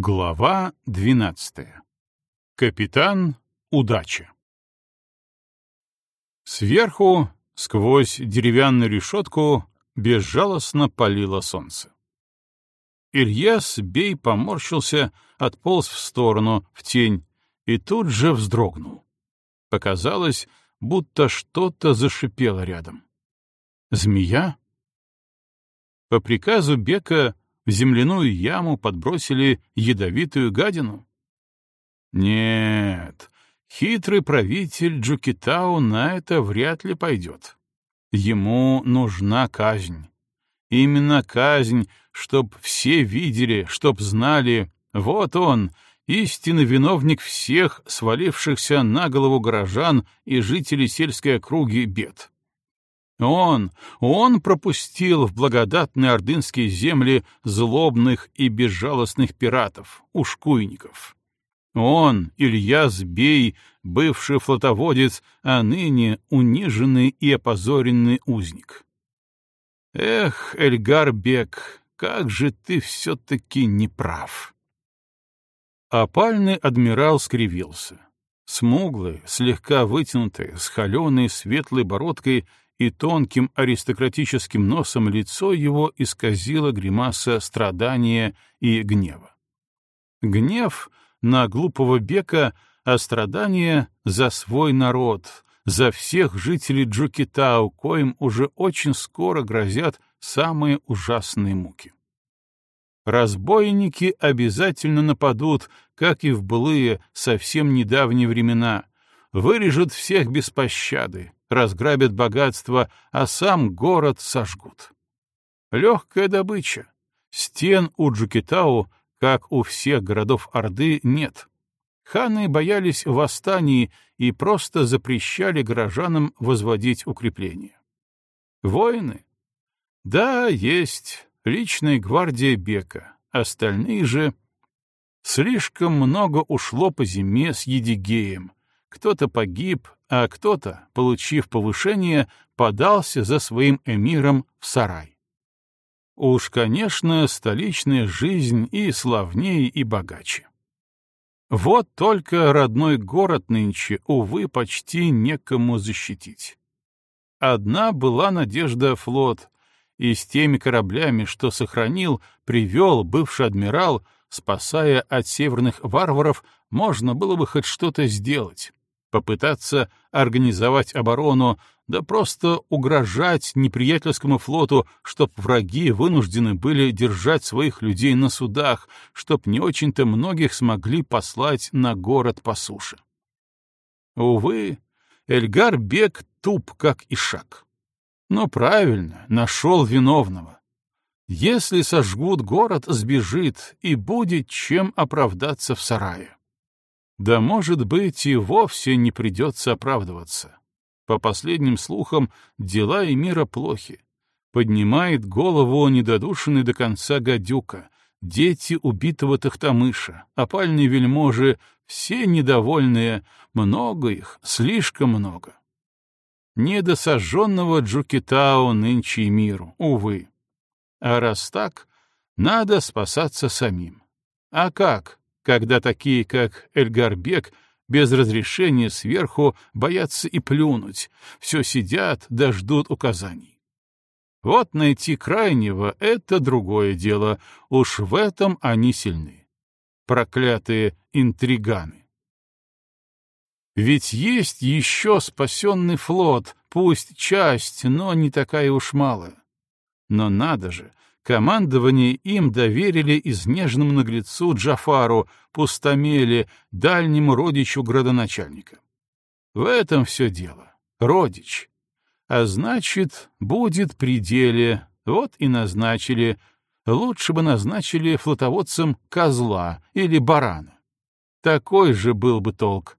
Глава двенадцатая. Капитан Удача. Сверху, сквозь деревянную решетку, безжалостно палило солнце. Ильяс Бей поморщился, отполз в сторону, в тень, и тут же вздрогнул. Показалось, будто что-то зашипело рядом. Змея? По приказу Бека в земляную яму подбросили ядовитую гадину? Нет, хитрый правитель Джукитау на это вряд ли пойдет. Ему нужна казнь. Именно казнь, чтоб все видели, чтоб знали, вот он, истинный виновник всех свалившихся на голову горожан и жителей сельской округи бед. Он, он пропустил в благодатные ордынские земли злобных и безжалостных пиратов, ушкуйников. Он, Илья Збей, бывший флотоводец, а ныне униженный и опозоренный узник. Эх, Эльгар Бек, как же ты все-таки неправ. Опальный адмирал скривился. Смуглый, слегка вытянутый, с холеной светлой бородкой и тонким аристократическим носом лицо его исказило гримаса страдания и гнева. Гнев на глупого бека, а страдание за свой народ, за всех жителей Джукитау, коим уже очень скоро грозят самые ужасные муки. Разбойники обязательно нападут, как и в былые, совсем недавние времена, вырежут всех без пощады, разграбят богатство, а сам город сожгут. Легкая добыча. Стен у Джукитау, как у всех городов Орды, нет. Ханы боялись восстаний и просто запрещали горожанам возводить укрепления. Воины? Да, есть. Личная гвардия Бека. Остальные же... Слишком много ушло по зиме с Едигеем. Кто-то погиб, а кто-то, получив повышение, подался за своим эмиром в сарай. Уж, конечно, столичная жизнь и славнее, и богаче. Вот только родной город нынче, увы, почти некому защитить. Одна была надежда флот, и с теми кораблями, что сохранил, привел бывший адмирал, спасая от северных варваров, можно было бы хоть что-то сделать попытаться организовать оборону, да просто угрожать неприятельскому флоту, чтоб враги вынуждены были держать своих людей на судах, чтоб не очень-то многих смогли послать на город по суше. Увы, Эльгар Бек туп, как и шаг. Но правильно, нашел виновного. Если сожгут город, сбежит, и будет чем оправдаться в сарае. Да, может быть, и вовсе не придется оправдываться. По последним слухам, дела и мира плохи. Поднимает голову недодушенный до конца гадюка, дети убитого Тахтамыша, опальные вельможи, все недовольные, много их, слишком много. Не до Джукитао нынче и миру, увы. А раз так, надо спасаться самим. А как? Когда такие, как Эльгарбек, без разрешения сверху боятся и плюнуть, все сидят да ждут указаний. Вот найти крайнего — это другое дело, уж в этом они сильны. Проклятые интриганы. Ведь есть еще спасенный флот, пусть часть, но не такая уж малая. Но надо же, Командование им доверили изнеженному наглецу Джафару, пустомеле, дальнему родичу градоначальника. В этом все дело. Родич. А значит, будет пределе. Вот и назначили. Лучше бы назначили флотоводцем козла или барана. Такой же был бы толк.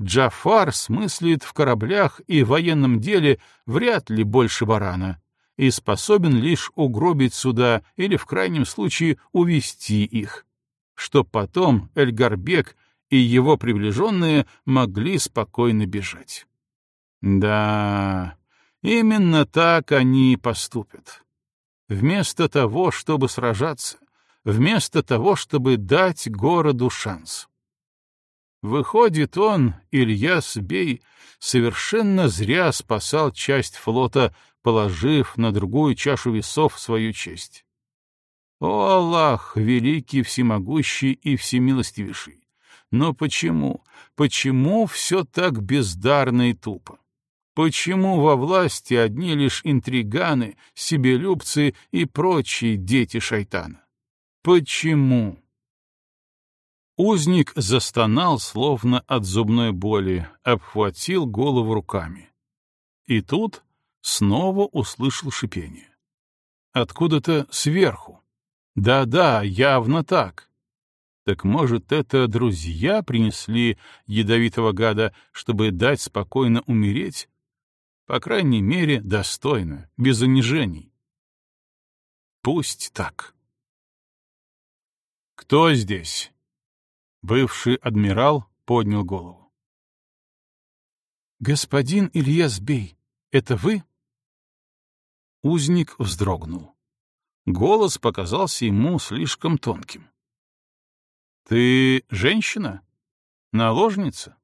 Джафар смыслит в кораблях и военном деле вряд ли больше барана и способен лишь угробить суда или, в крайнем случае, увести их, чтоб потом Эльгарбек и его приближенные могли спокойно бежать. Да, именно так они и поступят. Вместо того, чтобы сражаться, вместо того, чтобы дать городу шанс. Выходит, он, Ильяс Бей, совершенно зря спасал часть флота, положив на другую чашу весов свою честь. О, Аллах, великий, всемогущий и всемилостивейший! Но почему, почему все так бездарно и тупо? Почему во власти одни лишь интриганы, себелюбцы и прочие дети шайтана? Почему? Узник застонал, словно от зубной боли, обхватил голову руками. И тут снова услышал шипение. Откуда-то сверху. Да-да, явно так. Так может, это друзья принесли ядовитого гада, чтобы дать спокойно умереть? По крайней мере, достойно, без унижений. Пусть так. «Кто здесь?» Бывший адмирал поднял голову. «Господин Ильяс Бей, это вы?» Узник вздрогнул. Голос показался ему слишком тонким. «Ты женщина? Наложница?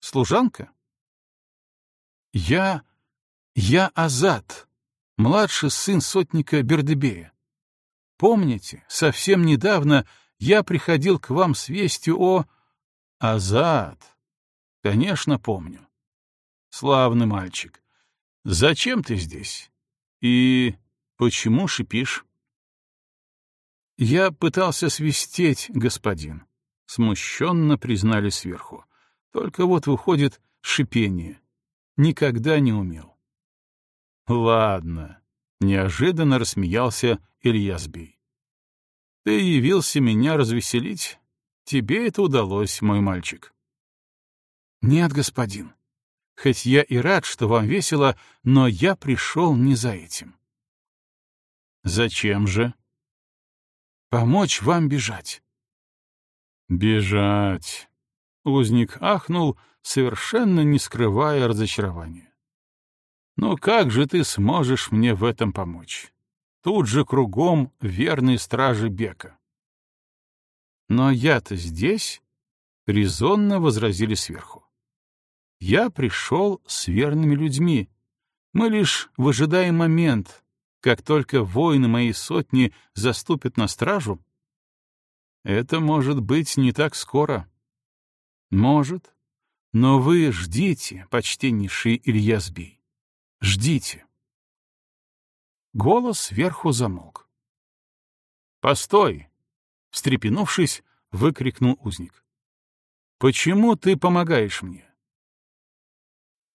Служанка?» «Я... я Азат, младший сын сотника Бердебея. Помните, совсем недавно я приходил к вам с вестью о... Азат. Конечно, помню. Славный мальчик. Зачем ты здесь? И почему шипишь? Я пытался свистеть, господин. Смущенно признали сверху. Только вот выходит шипение. Никогда не умел. Ладно. Неожиданно рассмеялся Ильязбей. Ты явился меня развеселить? Тебе это удалось, мой мальчик. Нет, господин. Хоть я и рад, что вам весело, но я пришел не за этим. Зачем же? Помочь вам бежать. Бежать. Узник ахнул, совершенно не скрывая разочарования. «Ну как же ты сможешь мне в этом помочь? Тут же кругом верные стражи Бека. «Но я-то здесь», — резонно возразили сверху. «Я пришел с верными людьми. Мы лишь выжидаем момент, как только воины моей сотни заступят на стражу. Это может быть не так скоро. Может, но вы ждите, почтеннейший Ильязбей. Ждите. Голос сверху замолк. «Постой!» — встрепенувшись, выкрикнул узник. «Почему ты помогаешь мне?»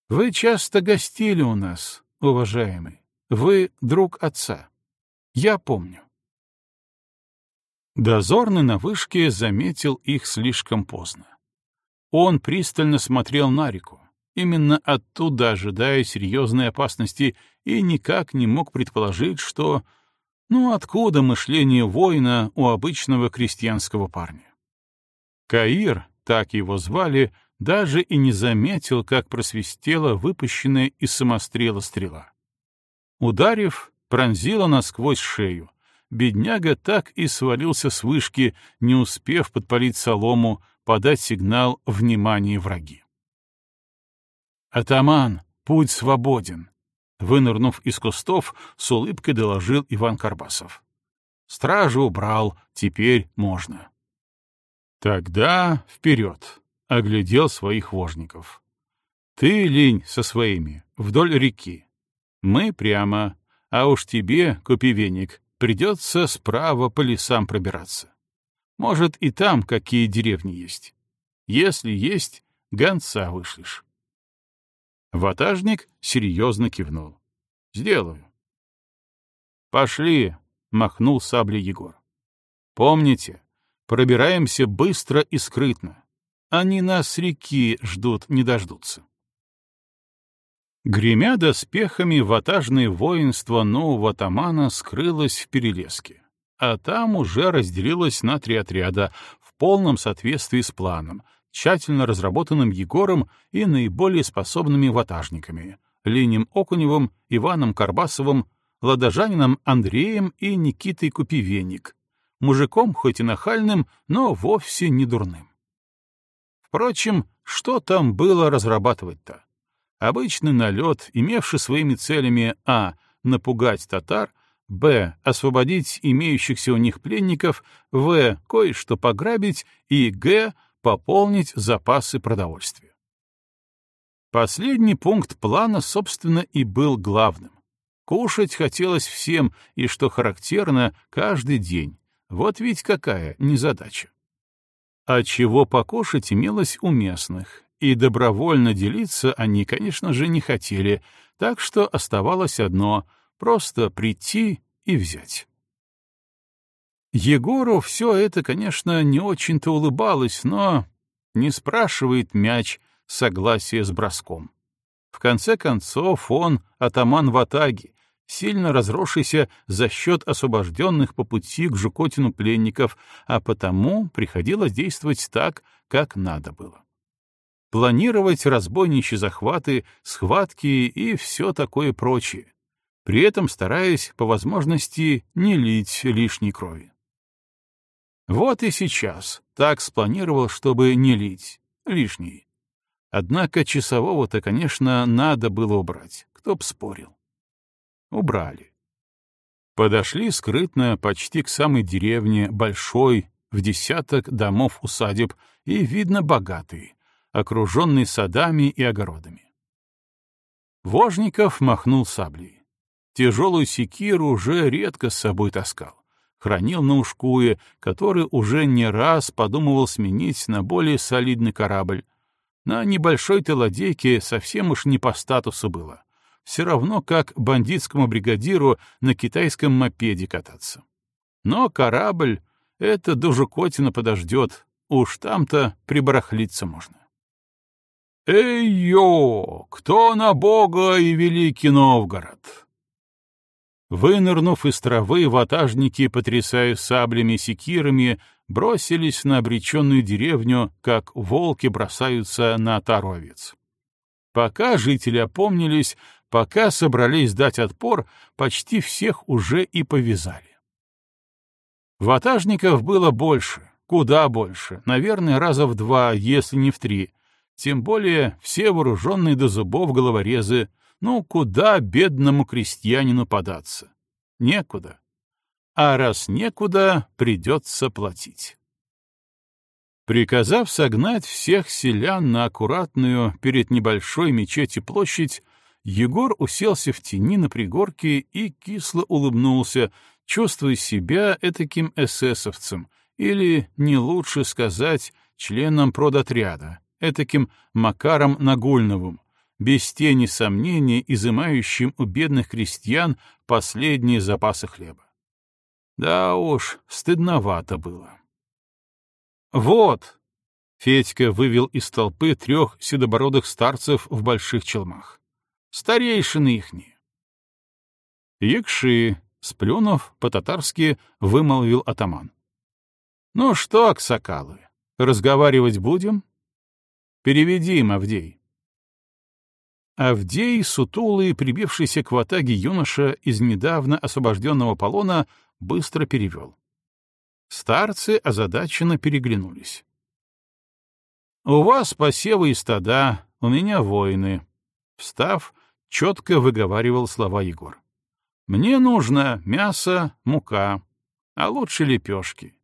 «Вы часто гостили у нас, уважаемый. Вы друг отца. Я помню». Дозорный на вышке заметил их слишком поздно. Он пристально смотрел на реку, именно оттуда ожидая серьезной опасности, и никак не мог предположить, что... Ну, откуда мышление воина у обычного крестьянского парня? Каир, так его звали, даже и не заметил, как просвистела выпущенная из самострела стрела. Ударив, пронзила насквозь шею. Бедняга так и свалился с вышки, не успев подпалить солому, подать сигнал «Внимание, враги!». «Атаман, путь свободен!» Вынырнув из кустов, с улыбкой доложил Иван Карбасов. «Стражу убрал, теперь можно». «Тогда вперед!» — оглядел своих вожников. «Ты, лень, со своими, вдоль реки. Мы прямо, а уж тебе, купи веник, придется справа по лесам пробираться. Может, и там какие деревни есть. Если есть, гонца вышлешь. Ватажник серьезно кивнул. «Сделаю». «Пошли», — махнул саблей Егор. «Помните, пробираемся быстро и скрытно. Они нас с реки ждут, не дождутся». Гремя доспехами, ватажное воинство нового атамана скрылось в перелеске, а там уже разделилось на три отряда в полном соответствии с планом — тщательно разработанным Егором и наиболее способными ватажниками — Ленем Окуневым, Иваном Карбасовым, ладожанином Андреем и Никитой Купивенник, мужиком хоть и нахальным, но вовсе не дурным. Впрочем, что там было разрабатывать-то? Обычный налет, имевший своими целями а. напугать татар, б. освободить имеющихся у них пленников, в. кое-что пограбить и г. пополнить запасы продовольствия. Последний пункт плана, собственно, и был главным. Кушать хотелось всем, и, что характерно, каждый день. Вот ведь какая незадача. А чего покушать имелось у местных, и добровольно делиться они, конечно же, не хотели, так что оставалось одно — просто прийти и взять. Егору все это, конечно, не очень-то улыбалось, но не спрашивает мяч согласия с броском. В конце концов, он — атаман Ватаги, сильно разросшийся за счет освобожденных по пути к Жукотину пленников, а потому приходилось действовать так, как надо было. Планировать разбойничьи захваты, схватки и все такое прочее, при этом стараясь по возможности не лить лишней крови. Вот и сейчас так спланировал, чтобы не лить лишней. Однако часового-то, конечно, надо было убрать, кто б спорил убрали. Подошли скрытно почти к самой деревне, большой, в десяток домов-усадеб, и, видно, богатые, окруженный садами и огородами. Вожников махнул саблей. Тяжелую секиру уже редко с собой таскал. Хранил на ушкуе, который уже не раз подумывал сменить на более солидный корабль. На небольшой-то ладейке совсем уж не по статусу было все равно как бандитскому бригадиру на китайском мопеде кататься. Но корабль — это до Жукотина подождет, уж там-то прибарахлиться можно. «Эй-ё! Кто на Бога и Великий Новгород?» Вынырнув из травы, ватажники, потрясая саблями и секирами, бросились на обреченную деревню, как волки бросаются на таровец. Пока жители опомнились, Пока собрались дать отпор, почти всех уже и повязали. Ватажников было больше, куда больше, наверное, раза в два, если не в три. Тем более все вооруженные до зубов головорезы, ну, куда бедному крестьянину податься? Некуда. А раз некуда, придется платить. Приказав согнать всех селян на аккуратную перед небольшой мечети площадь, Егор уселся в тени на пригорке и кисло улыбнулся, чувствуя себя этаким эсэсовцем, или, не лучше сказать, членом продотряда, этаким Макаром Нагульновым, без тени сомнений изымающим у бедных крестьян последние запасы хлеба. Да уж, стыдновато было. «Вот!» — Федька вывел из толпы трех седобородых старцев в больших челмах старейшины ихние. Якши, сплюнув по-татарски, вымолвил атаман. Ну что, аксакалы, разговаривать будем? Переведи им. Авдей, сутулый, прибившийся к ватаге юноша из недавно освобожденного полона, быстро перевел. Старцы озадаченно переглянулись. «У вас посевы и стада, у меня воины». Встав, четко выговаривал слова Егор. «Мне нужно мясо, мука, а лучше лепешки.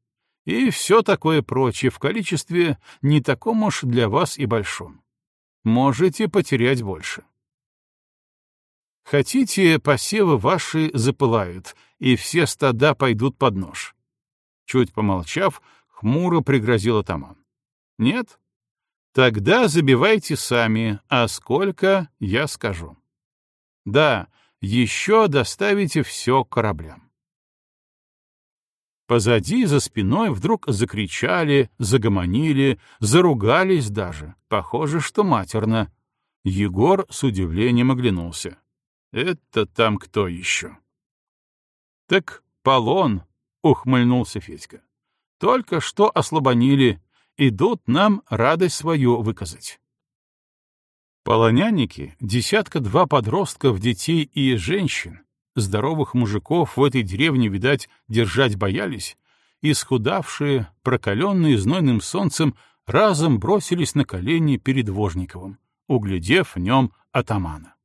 И все такое прочее в количестве не таком уж для вас и большом. Можете потерять больше». Хотите, посевы ваши запылают, и все стада пойдут под нож. Чуть помолчав, хмуро пригрозил атаман. Нет? Тогда забивайте сами, а сколько, я скажу. Да, еще доставите все кораблям. Позади, за спиной вдруг закричали, загомонили, заругались даже. Похоже, что матерно. Егор с удивлением оглянулся. Это там кто еще? Так полон, ухмыльнулся Федька. Только что ослабонили, идут нам радость свою выказать. Полонянники, десятка-два подростков, детей и женщин, здоровых мужиков в этой деревне, видать, держать боялись, исхудавшие, прокаленные знойным солнцем, разом бросились на колени перед Вожниковым, углядев в нем атамана.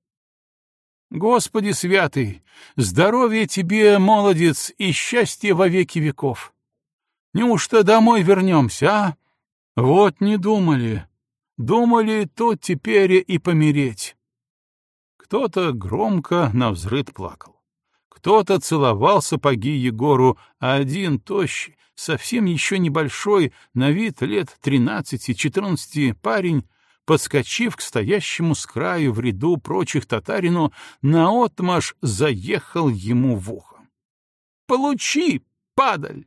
«Господи святый, здоровья тебе, молодец, и счастья во веки веков! Неужто домой вернемся, а? Вот не думали. Думали, тут теперь и помереть». Кто-то громко навзрыд плакал. Кто-то целовал сапоги Егору, а один тощий, совсем еще небольшой, на вид лет тринадцати-четырнадцати парень, подскочив к стоящему с краю в ряду прочих татарину, наотмашь заехал ему в ухо. «Получи, падаль!»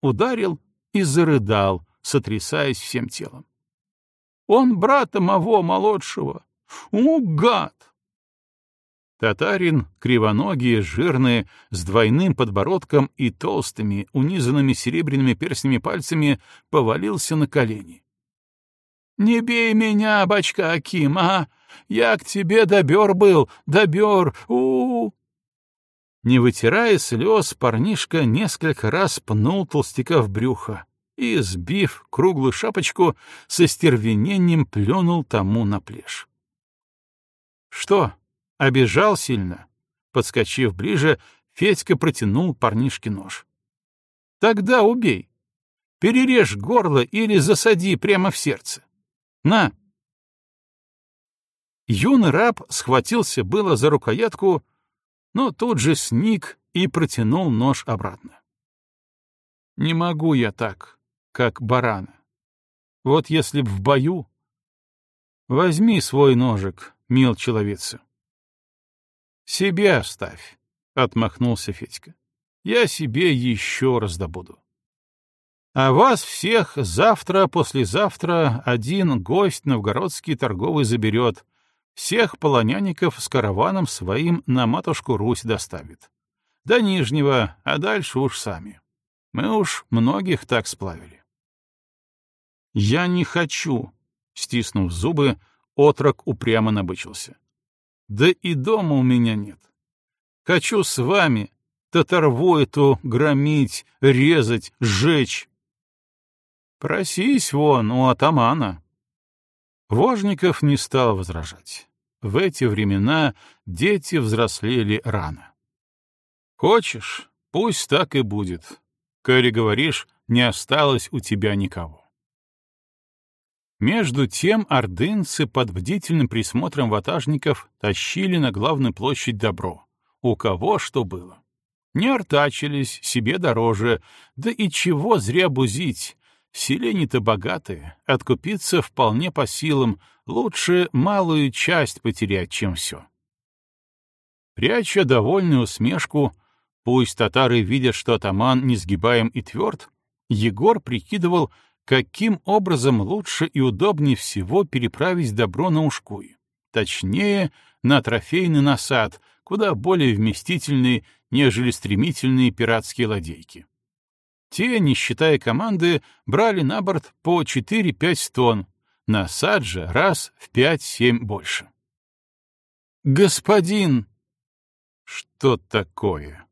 Ударил и зарыдал, сотрясаясь всем телом. «Он брата моего молодшего! У, гад! Татарин, кривоногий, жирный, с двойным подбородком и толстыми, унизанными серебряными перстнями пальцами, повалился на колени. «Не бей меня, бачка Аким, а! Я к тебе добер был, добер, у, -у, -у Не вытирая слез, парнишка несколько раз пнул толстяка в брюхо и, сбив круглую шапочку, со стервенением плюнул тому на плешь. «Что, Обижал сильно. Подскочив ближе, Федька протянул парнишке нож. Тогда убей. Перережь горло или засади прямо в сердце. На. Юный раб схватился было за рукоятку, но тут же сник и протянул нож обратно. Не могу я так, как барана. Вот если б в бою... Возьми свой ножик, мил человеца. «Себе оставь», — отмахнулся Федька. «Я себе еще раз добуду. А вас всех завтра-послезавтра один гость новгородский торговый заберет, всех полонянников с караваном своим на матушку Русь доставит. До Нижнего, а дальше уж сами. Мы уж многих так сплавили». «Я не хочу», — стиснув зубы, отрок упрямо набычился. Да и дома у меня нет. Хочу с вами татарву эту громить, резать, сжечь. Просись вон у атамана. Вожников не стал возражать. В эти времена дети взрослели рано. Хочешь, пусть так и будет. Коли говоришь, не осталось у тебя никого. Между тем ордынцы под бдительным присмотром ватажников тащили на главную площадь добро. У кого что было. Не артачились, себе дороже, да и чего зря бузить. Селения-то богатые, откупиться вполне по силам, лучше малую часть потерять, чем все. Пряча довольную усмешку, пусть татары видят, что атаман несгибаем и тверд, Егор прикидывал, каким образом лучше и удобнее всего переправить добро на Ушкуй. Точнее, на трофейный насад, куда более вместительные, нежели стремительные пиратские ладейки. Те, не считая команды, брали на борт по 4-5 тонн, насад же раз в 5-7 больше. «Господин!» «Что такое?»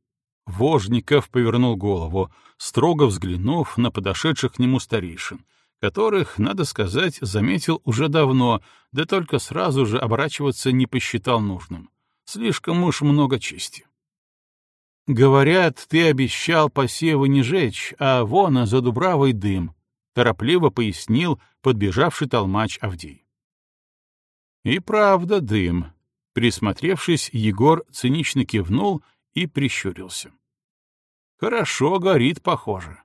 Вожников повернул голову, строго взглянув на подошедших к нему старейшин, которых, надо сказать, заметил уже давно, да только сразу же оборачиваться не посчитал нужным. Слишком уж много чести. «Говорят, ты обещал посевы не жечь, а вон за Дубравой дым», — торопливо пояснил подбежавший толмач Авдей. «И правда дым», — присмотревшись, Егор цинично кивнул и прищурился. Хорошо горит, похоже.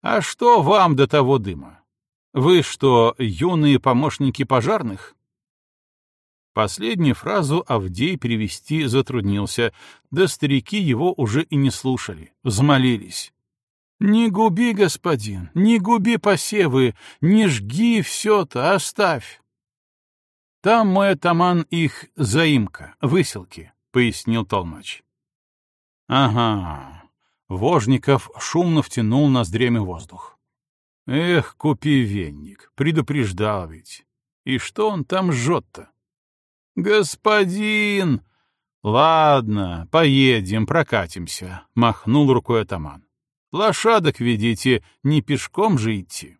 А что вам до того дыма? Вы что, юные помощники пожарных? Последнюю фразу Авдей перевести затруднился, да старики его уже и не слушали, взмолились. «Не губи, господин, не губи посевы, не жги все-то, оставь!» «Там мой атаман их заимка, выселки», — пояснил толмач. «Ага, Вожников шумно втянул ноздрями воздух. Эх, купи венник, предупреждал ведь. И что он там жжет-то? Господин! Ладно, поедем, прокатимся, махнул рукой атаман. Лошадок ведите, не пешком же идти.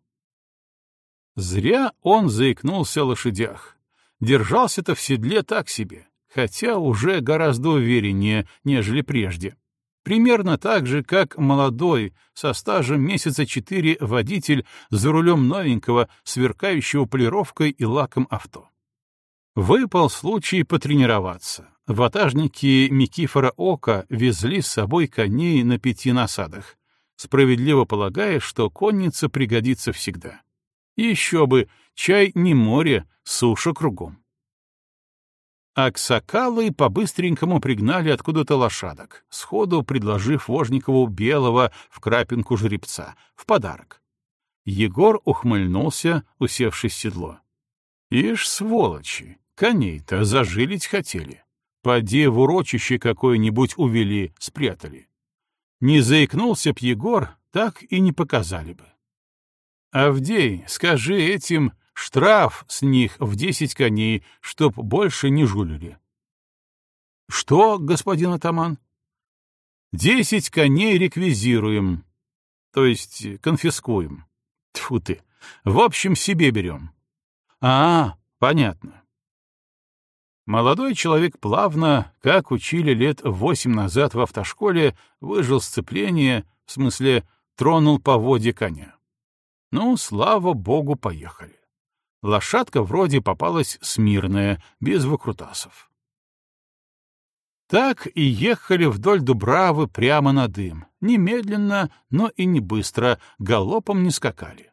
Зря он заикнулся о лошадях. Держался-то в седле так себе, хотя уже гораздо увереннее, нежели прежде. Примерно так же, как молодой, со стажем месяца четыре водитель за рулем новенького, сверкающего полировкой и лаком авто. Выпал случай потренироваться. Ватажники Микифора Ока везли с собой коней на пяти насадах, справедливо полагая, что конница пригодится всегда. еще бы, чай не море, суша кругом. Аксакалы по-быстренькому пригнали откуда-то лошадок, сходу предложив Вожникову белого в крапинку жеребца, в подарок. Егор ухмыльнулся, усевшись в седло. «Ишь, сволочи, коней-то зажилить хотели. Поди в урочище какое-нибудь увели, спрятали. Не заикнулся б Егор, так и не показали бы. Авдей, скажи этим, штраф с них в десять коней, чтоб больше не жулили. Что, господин атаман? Десять коней реквизируем, то есть конфискуем. Тьфу ты, в общем, себе берем. А, понятно. Молодой человек плавно, как учили лет восемь назад в автошколе, выжил сцепление, в смысле, тронул по воде коня. Ну, слава богу, поехали. Лошадка вроде попалась смирная, без выкрутасов. Так и ехали вдоль Дубравы прямо на дым. Немедленно, но и не быстро, галопом не скакали.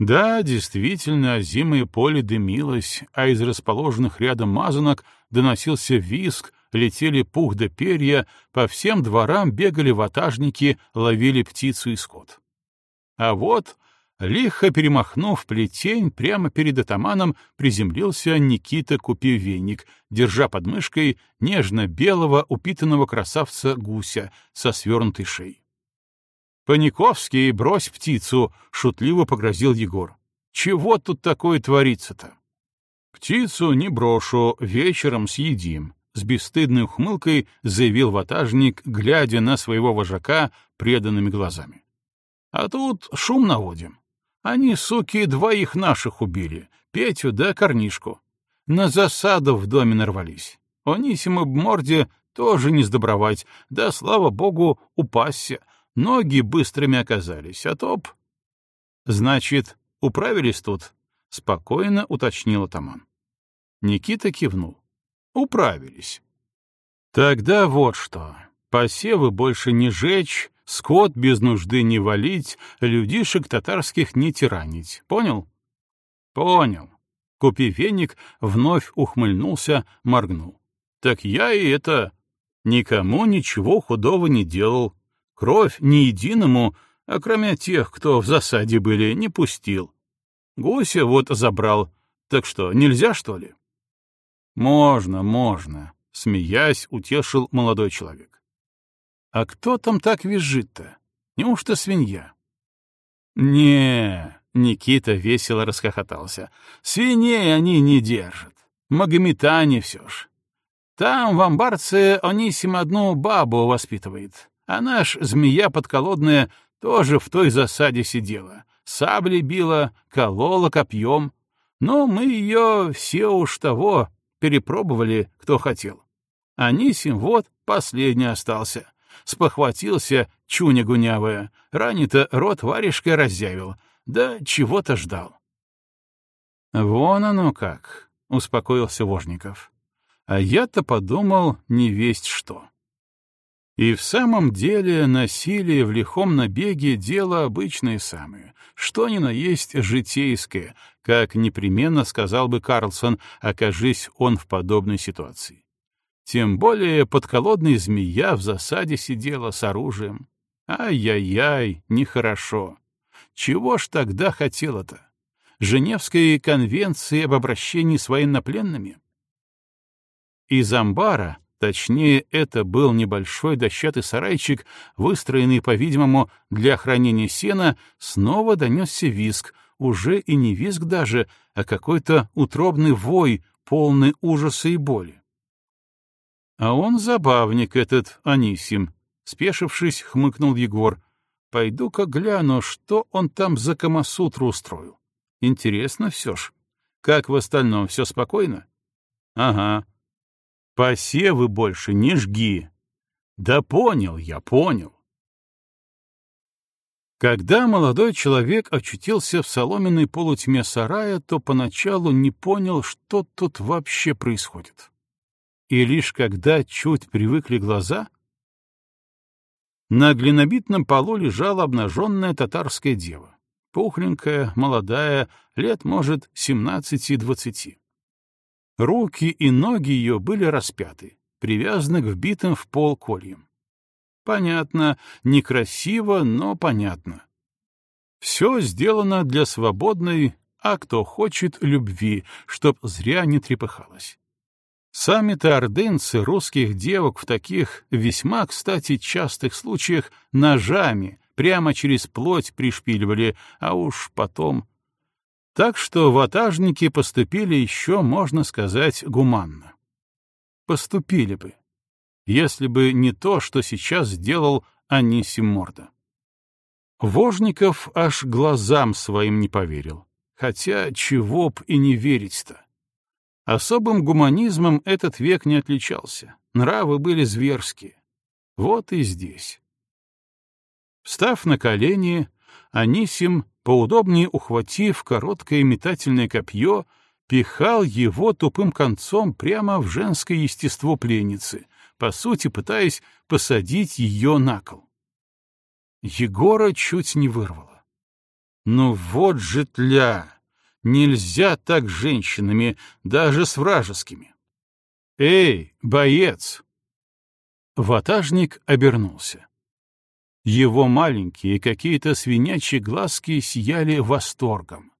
Да, действительно, озимое поле дымилось, а из расположенных рядом мазанок доносился виск, летели пух да перья, по всем дворам бегали ватажники, ловили птицу и скот. А вот, лихо перемахнув плетень, прямо перед атаманом приземлился Никита Купивенник, держа под мышкой нежно-белого упитанного красавца-гуся со свернутой шеей. «Паниковский, брось птицу!» — шутливо погрозил Егор. «Чего тут такое творится-то?» «Птицу не брошу, вечером съедим», — с бесстыдной ухмылкой заявил ватажник, глядя на своего вожака преданными глазами. «А тут шум наводим. Они, суки, двоих наших убили, Петю да Корнишку. На засаду в доме нарвались. Онисима б морде тоже не сдобровать, да, слава богу, упасся, ноги быстрыми оказались, а топ... Значит, управились тут? Спокойно уточнил атаман. Никита кивнул. Управились. Тогда вот что. Посевы больше не жечь, скот без нужды не валить, людишек татарских не тиранить. Понял? Понял. Купи веник, вновь ухмыльнулся, моргнул. Так я и это... Никому ничего худого не делал, Кровь ни единому, а кроме тех, кто в засаде были, не пустил. Гуся вот забрал. Так что, нельзя, что ли? Можно, можно, смеясь, утешил молодой человек. А кто там так визжит-то? Неужто свинья? Не, Никита весело расхохотался. Свиней они не держат. Магометане все ж. Там в амбарце Онисим одну бабу воспитывает. А наш змея подколодная тоже в той засаде сидела. Сабли била, колола копьем. Но мы ее все уж того перепробовали, кто хотел. Анисим вот последний остался. Спохватился, чуня гунявая, ранито рот варежкой разъявил, да чего-то ждал. «Вон оно как», — успокоился Вожников. «А я-то подумал, не весть что». И в самом деле насилие в лихом набеге — дело обычное самое, что ни на есть житейское, как непременно сказал бы Карлсон, окажись он в подобной ситуации. Тем более подколодная змея в засаде сидела с оружием. Ай-яй-яй, нехорошо. Чего ж тогда хотела-то? Женевской конвенции об обращении с военнопленными? Из амбара Точнее, это был небольшой дощатый сарайчик, выстроенный, по-видимому, для хранения сена, снова донесся виск, уже и не виск даже, а какой-то утробный вой, полный ужаса и боли. А он забавник этот, Анисим. Спешившись, хмыкнул Егор. Пойду-ка гляну, что он там за Камасутру устроил. Интересно все ж. Как в остальном, все спокойно? Ага. Посевы больше не жги. Да понял я, понял. Когда молодой человек очутился в соломенной полутьме сарая, то поначалу не понял, что тут вообще происходит. И лишь когда чуть привыкли глаза, на глинобитном полу лежала обнаженная татарская дева, пухленькая, молодая, лет, может, семнадцати-двадцати. Руки и ноги ее были распяты, привязаны к вбитым в пол кольям. Понятно, некрасиво, но понятно. Все сделано для свободной, а кто хочет, любви, чтоб зря не трепыхалась. Сами-то ордынцы русских девок в таких весьма, кстати, частых случаях ножами прямо через плоть пришпиливали, а уж потом... Так что ватажники поступили еще, можно сказать, гуманно. Поступили бы если бы не то, что сейчас сделал Анисим Морда. Вожников аж глазам своим не поверил. Хотя чего б и не верить-то. Особым гуманизмом этот век не отличался. Нравы были зверские. Вот и здесь. Встав на колени, Анисим, поудобнее ухватив короткое метательное копье, пихал его тупым концом прямо в женское естество пленницы, по сути пытаясь посадить ее на кол. Егора чуть не вырвало. Ну вот же тля! Нельзя так с женщинами, даже с вражескими. Эй, боец! Ватажник обернулся. Его маленькие какие-то свинячьи глазки сияли восторгом.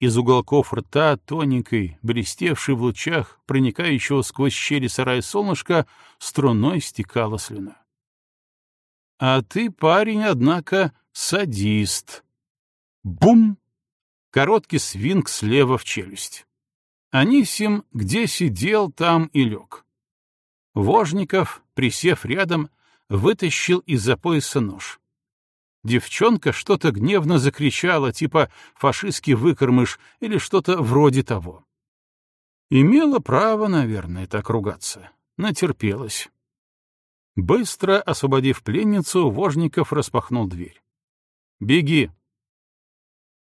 Из уголков рта тоненькой, блестевшей в лучах, проникающего сквозь щели сарая солнышка, струной стекала слюна. «А ты, парень, однако, садист». Бум! Короткий свинг слева в челюсть. Анисим где сидел, там и лег. Вожников, присев рядом, вытащил из-за пояса нож. Девчонка что-то гневно закричала, типа «фашистский выкормыш» или что-то вроде того. Имела право, наверное, так ругаться. Натерпелась. Быстро освободив пленницу, Вожников распахнул дверь. «Беги!»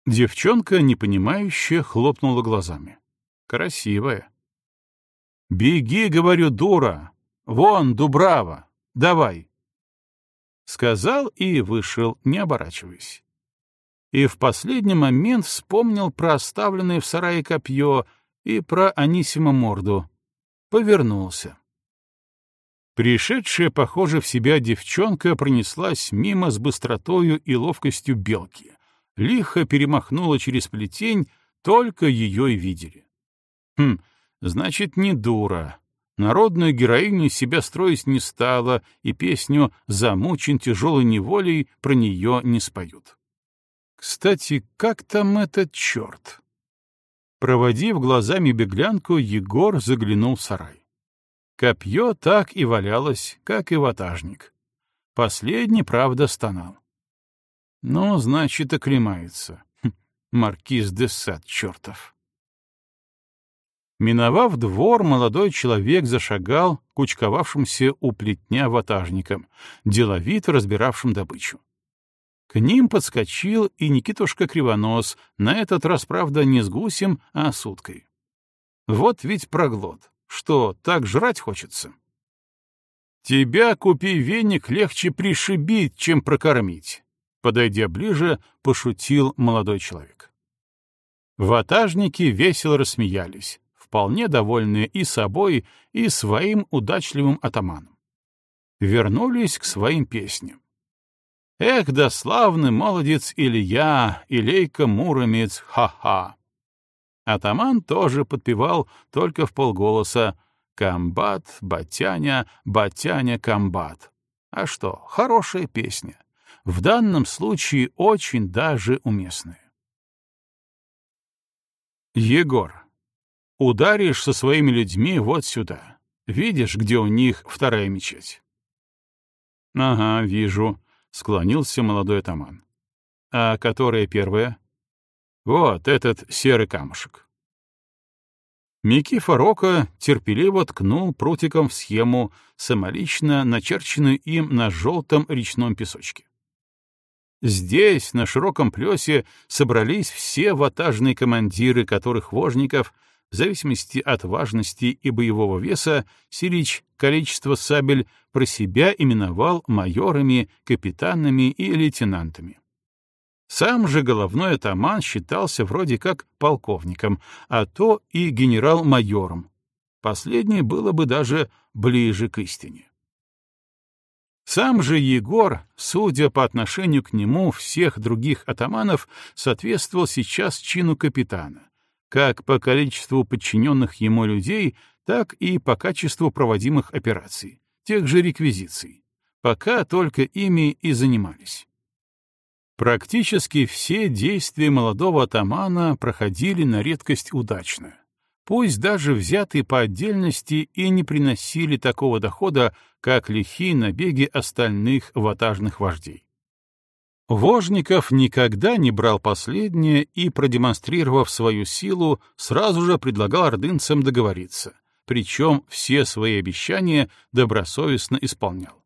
Девчонка, непонимающе, хлопнула глазами. Красивая. «Беги, — говорю, дура! Вон, Дубрава! Давай!» Сказал и вышел, не оборачиваясь. И в последний момент вспомнил про оставленное в сарае копье и про Анисима морду. Повернулся. Пришедшая, похоже, в себя девчонка пронеслась мимо с быстротою и ловкостью белки. Лихо перемахнула через плетень, только ее и видели. Хм, значит, не дура, Народную героиню себя строить не стала, и песню «Замучен тяжелой неволей» про нее не споют. Кстати, как там этот черт? Проводив глазами беглянку, Егор заглянул в сарай. Копье так и валялось, как и ватажник. Последний, правда, стонал. Ну, значит, оклемается. Хм, маркиз де Сад, чертов. Миновав двор, молодой человек зашагал к кучковавшимся у плетня ватажникам, деловито разбиравшим добычу. К ним подскочил и Никитушка Кривонос, на этот раз, правда, не с гусем, а с уткой. Вот ведь проглот. Что, так жрать хочется? Тебя, купи веник, легче пришибить, чем прокормить. Подойдя ближе, пошутил молодой человек. Ватажники весело рассмеялись вполне довольные и собой, и своим удачливым атаманом. Вернулись к своим песням. Эх, да славный молодец Илья, Илейка Муромец, ха-ха. Атаман тоже подпевал только в полголоса «Комбат, батяня, батяня, комбат». А что, хорошая песня. В данном случае очень даже уместная. Егор. Ударишь со своими людьми вот сюда. Видишь, где у них вторая мечеть? Ага, вижу. склонился молодой атаман. А которая первая? Вот этот серый камушек. Микифа Рока терпеливо ткнул прутиком в схему, самолично начерченную им на желтом речном песочке. Здесь, на широком плесе, собрались все ватажные командиры, которых вожников, в зависимости от важности и боевого веса, Сирич количество сабель про себя именовал майорами, капитанами и лейтенантами. Сам же головной атаман считался вроде как полковником, а то и генерал-майором. Последнее было бы даже ближе к истине. Сам же Егор, судя по отношению к нему всех других атаманов, соответствовал сейчас чину капитана, как по количеству подчиненных ему людей, так и по качеству проводимых операций, тех же реквизиций. Пока только ими и занимались. Практически все действия молодого атамана проходили на редкость удачно. Пусть даже взятые по отдельности и не приносили такого дохода, как лихие набеги остальных ватажных вождей. Вожников никогда не брал последнее и, продемонстрировав свою силу, сразу же предлагал ордынцам договориться, причем все свои обещания добросовестно исполнял.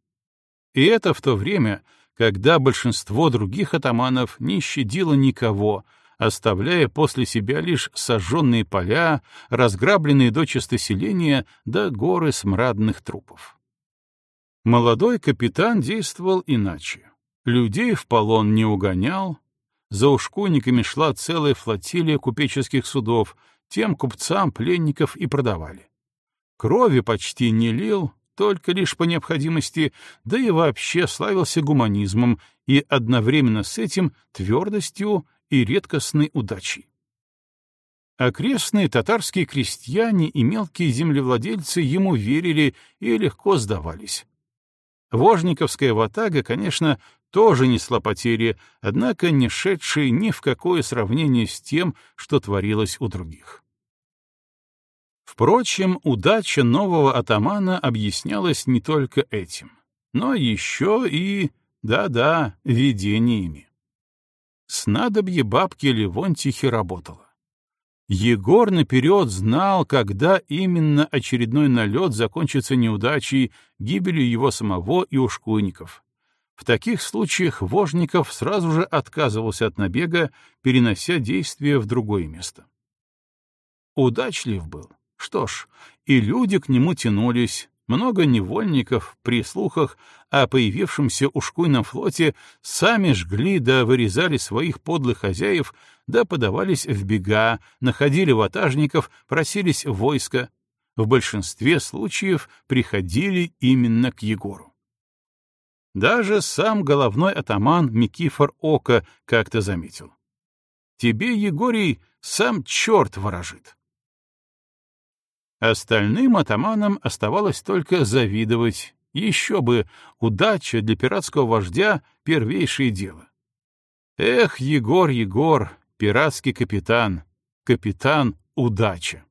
И это в то время, когда большинство других атаманов не щадило никого, оставляя после себя лишь сожженные поля, разграбленные дочисто селения да горы смрадных трупов. Молодой капитан действовал иначе. Людей в полон не угонял, за ушкуйниками шла целая флотилия купеческих судов, тем купцам пленников и продавали. Крови почти не лил, только лишь по необходимости, да и вообще славился гуманизмом и одновременно с этим твердостью и редкостной удачей. Окрестные татарские крестьяне и мелкие землевладельцы ему верили и легко сдавались. Вожниковская ватага, конечно, тоже несла потери, однако не шедшие ни в какое сравнение с тем, что творилось у других. Впрочем, удача нового атамана объяснялась не только этим, но еще и, да-да, видениями. Снадобье бабки Левонтихи работало. Егор наперед знал, когда именно очередной налет закончится неудачей, гибелью его самого и ушкуйников. В таких случаях Вожников сразу же отказывался от набега, перенося действие в другое место. Удачлив был. Что ж, и люди к нему тянулись, много невольников при слухах о появившемся ушкуйном флоте сами жгли да вырезали своих подлых хозяев, да подавались в бега, находили ватажников, просились в войско. В большинстве случаев приходили именно к Егору. Даже сам головной атаман Микифор Ока как-то заметил. «Тебе, Егорий, сам черт ворожит». Остальным атаманам оставалось только завидовать. Еще бы, удача для пиратского вождя — первейшее дело. Эх, Егор, Егор, пиратский капитан, капитан удача.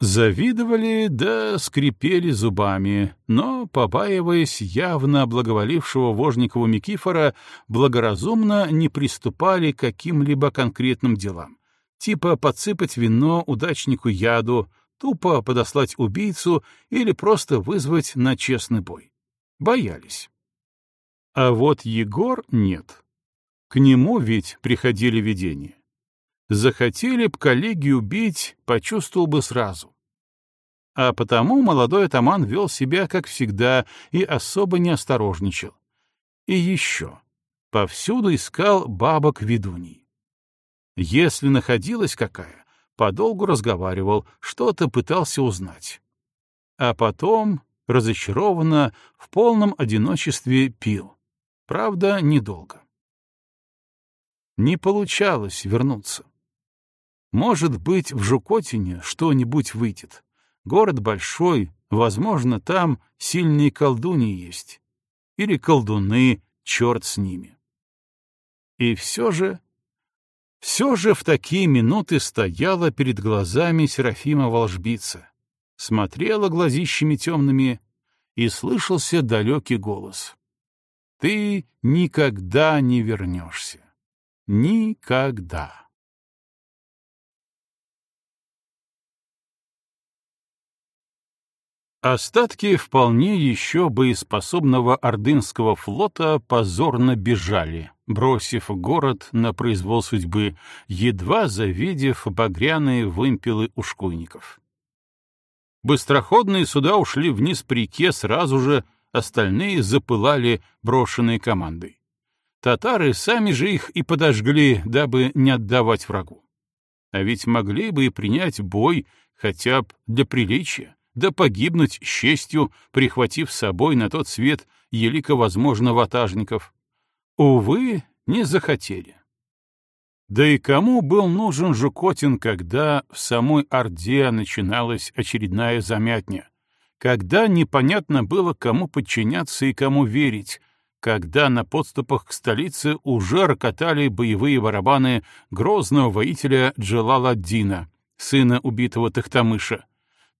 Завидовали да скрипели зубами, но, побаиваясь явно благоволившего Вожникову Микифора, благоразумно не приступали к каким-либо конкретным делам, типа подсыпать вино удачнику яду, тупо подослать убийцу или просто вызвать на честный бой. Боялись. А вот Егор нет. К нему ведь приходили видения. Захотели б коллеги убить, почувствовал бы сразу. А потому молодой атаман вел себя, как всегда, и особо не осторожничал. И еще. Повсюду искал бабок ведуней. Если находилась какая, подолгу разговаривал, что-то пытался узнать. А потом, разочарованно, в полном одиночестве пил. Правда, недолго. Не получалось вернуться. Может быть, в Жукотине что-нибудь выйдет. Город большой, возможно, там сильные колдуньи есть. Или колдуны, черт с ними. И все же все же в такие минуты стояла перед глазами Серафима Волжбица, смотрела глазищами темными, и слышался далекий голос. ты никогда не вернешься. Никогда. Остатки вполне еще боеспособного ордынского флота позорно бежали, бросив город на произвол судьбы, едва завидев багряные вымпелы ушкуйников. Быстроходные суда ушли вниз по реке сразу же, остальные запылали брошенной командой. Татары сами же их и подожгли, дабы не отдавать врагу. А ведь могли бы и принять бой хотя бы для приличия да погибнуть с честью, прихватив с собой на тот свет елико возможно ватажников. Увы, не захотели. Да и кому был нужен Жукотин, когда в самой Орде начиналась очередная замятня, когда непонятно было, кому подчиняться и кому верить, когда на подступах к столице уже рокотали боевые барабаны грозного воителя Джалаладдина, сына убитого Тахтамыша,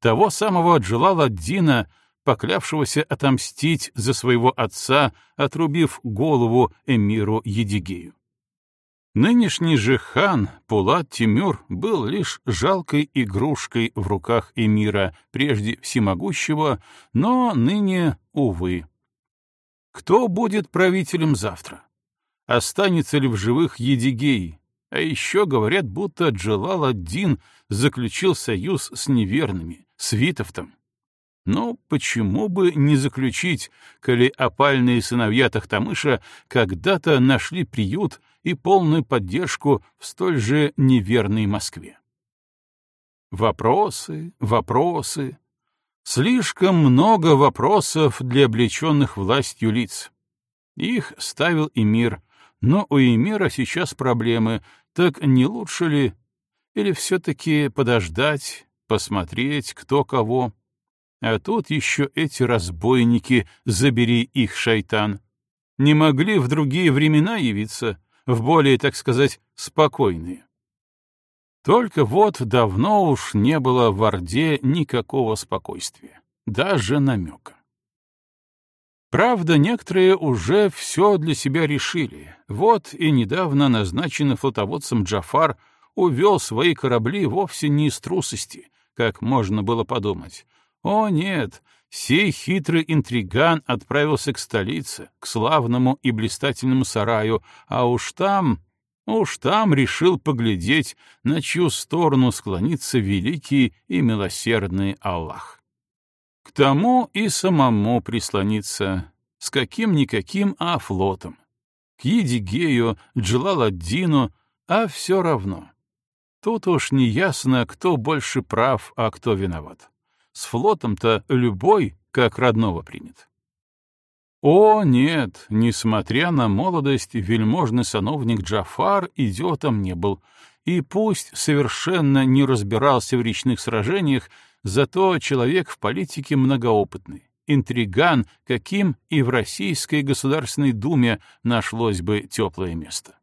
того самого Джалал-ад-Дина, поклявшегося отомстить за своего отца, отрубив голову эмиру Едигею. Нынешний же хан Пулат Тимюр был лишь жалкой игрушкой в руках эмира, прежде всемогущего, но ныне, увы. Кто будет правителем завтра? Останется ли в живых Едигей? А еще говорят, будто Джалал-ад-Дин заключил союз с неверными, с Витовтом. Ну, почему бы не заключить, коли опальные сыновья Тахтамыша когда-то нашли приют и полную поддержку в столь же неверной Москве? Вопросы, вопросы. Слишком много вопросов для облеченных властью лиц. Их ставил и мир, но у Эмира сейчас проблемы, так не лучше ли? Или все-таки подождать, посмотреть, кто кого. А тут еще эти разбойники, забери их, шайтан. Не могли в другие времена явиться, в более, так сказать, спокойные. Только вот давно уж не было в Орде никакого спокойствия, даже намека. Правда, некоторые уже все для себя решили. Вот и недавно назначенный флотоводцем Джафар увел свои корабли вовсе не из трусости, как можно было подумать. О нет, сей хитрый интриган отправился к столице, к славному и блистательному сараю, а уж там... Уж там решил поглядеть, на чью сторону склонится великий и милосердный Аллах. К тому и самому прислониться, с каким-никаким, а флотом. К Едигею, Джалаладдину, а все равно. Тут уж не ясно, кто больше прав, а кто виноват. С флотом-то любой как родного примет. О, нет, несмотря на молодость, вельможный сановник Джафар идиотом не был, и пусть совершенно не разбирался в речных сражениях, зато человек в политике многоопытный, интриган, каким и в Российской Государственной Думе нашлось бы теплое место.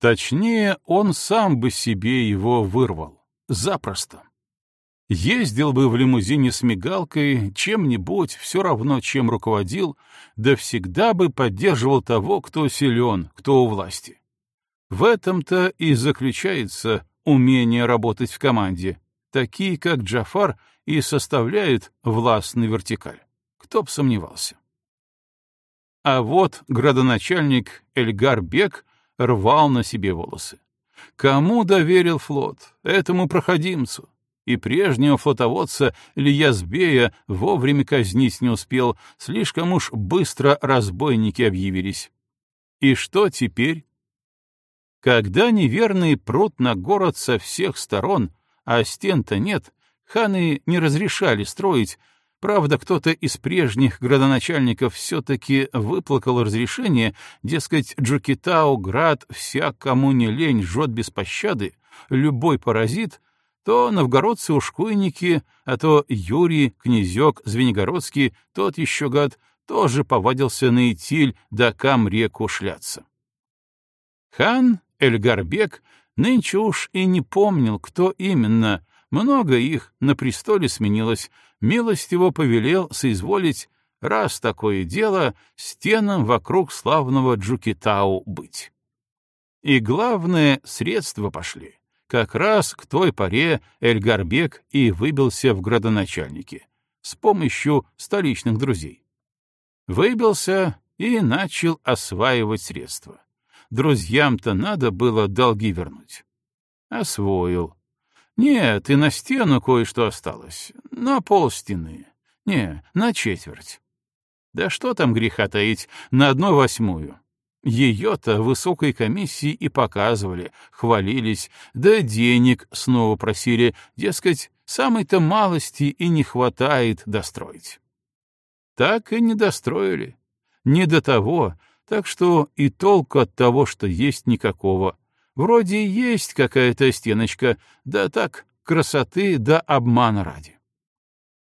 Точнее, он сам бы себе его вырвал. Запросто. Ездил бы в лимузине с мигалкой, чем-нибудь, все равно, чем руководил, да всегда бы поддерживал того, кто силен, кто у власти. В этом-то и заключается умение работать в команде. Такие, как Джафар, и составляют властный вертикаль. Кто б сомневался. А вот градоначальник Эльгар Бек рвал на себе волосы. Кому доверил флот? Этому проходимцу. И прежнего флотоводца Лиязбея вовремя казнить не успел, слишком уж быстро разбойники объявились. И что теперь? Когда неверные прут на город со всех сторон, а стен-то нет, ханы не разрешали строить, Правда, кто-то из прежних градоначальников все-таки выплакал разрешение, дескать, Джукитау, град, всяк кому не лень, жжет без пощады, любой паразит, то новгородцы-ушкуйники, а то Юрий, князек Звенигородский, тот еще гад, тоже повадился на Итиль да Кам-реку шляться. Хан Эльгарбек нынче уж и не помнил, кто именно, много их на престоле сменилось, милость его повелел соизволить раз такое дело, стенам вокруг славного Джукитау быть. И главное, средства пошли. Как раз к той поре Эльгарбек и выбился в градоначальники с помощью столичных друзей. Выбился и начал осваивать средства. Друзьям-то надо было долги вернуть. Освоил. Нет, и на стену кое-что осталось. На пол стены. Не, на четверть. Да что там греха таить, на одну восьмую. Ее-то высокой комиссии и показывали, хвалились, да денег снова просили, дескать, самой-то малости и не хватает достроить. Так и не достроили. Не до того, так что и толку от того, что есть никакого. Вроде есть какая-то стеночка, да так, красоты да обмана ради.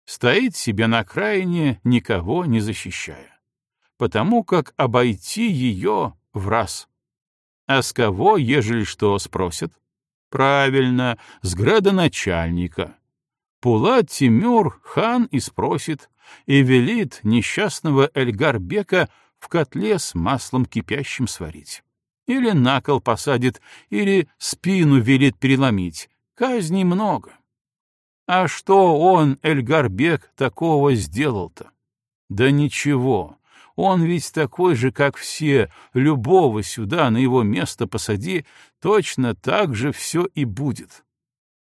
Стоит себе на окраине, никого не защищая. Потому как обойти ее в раз. А с кого, ежели что, спросят? Правильно, с градоначальника. Пулат Тимюр хан и спросит, и велит несчастного Эльгарбека в котле с маслом кипящим сварить. Или на кол посадит, или спину велит переломить. Казней много. А что он, Эльгарбек, такого сделал-то? Да ничего. Он ведь такой же, как все. Любого сюда на его место посади, точно так же все и будет.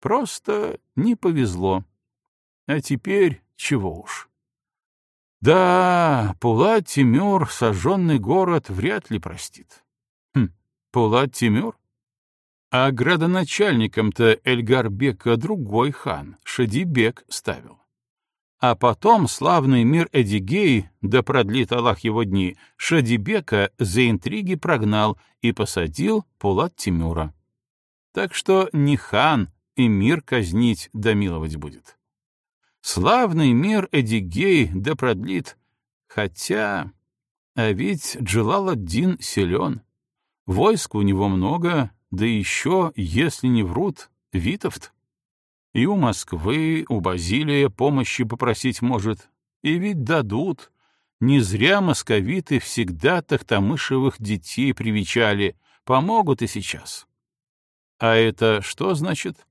Просто не повезло. А теперь чего уж. Да, Пулат Тимюр сожженный город вряд ли простит. Хм, Пулат Тимюр? А градоначальником-то Эльгарбека другой хан, Шадибек, ставил. А потом славный мир Эдигей, да продлит Аллах его дни, Шадибека за интриги прогнал и посадил Пулат Тимюра. Так что не хан и мир казнить да миловать будет. Славный мир Эдигей да продлит. Хотя... А ведь Джалал-ад-Дин силен. Войск у него много, да еще, если не врут, Витовт. И у Москвы, у Базилия помощи попросить может. И ведь дадут. Не зря московиты всегда Тахтамышевых детей привечали, помогут и сейчас. А это что значит?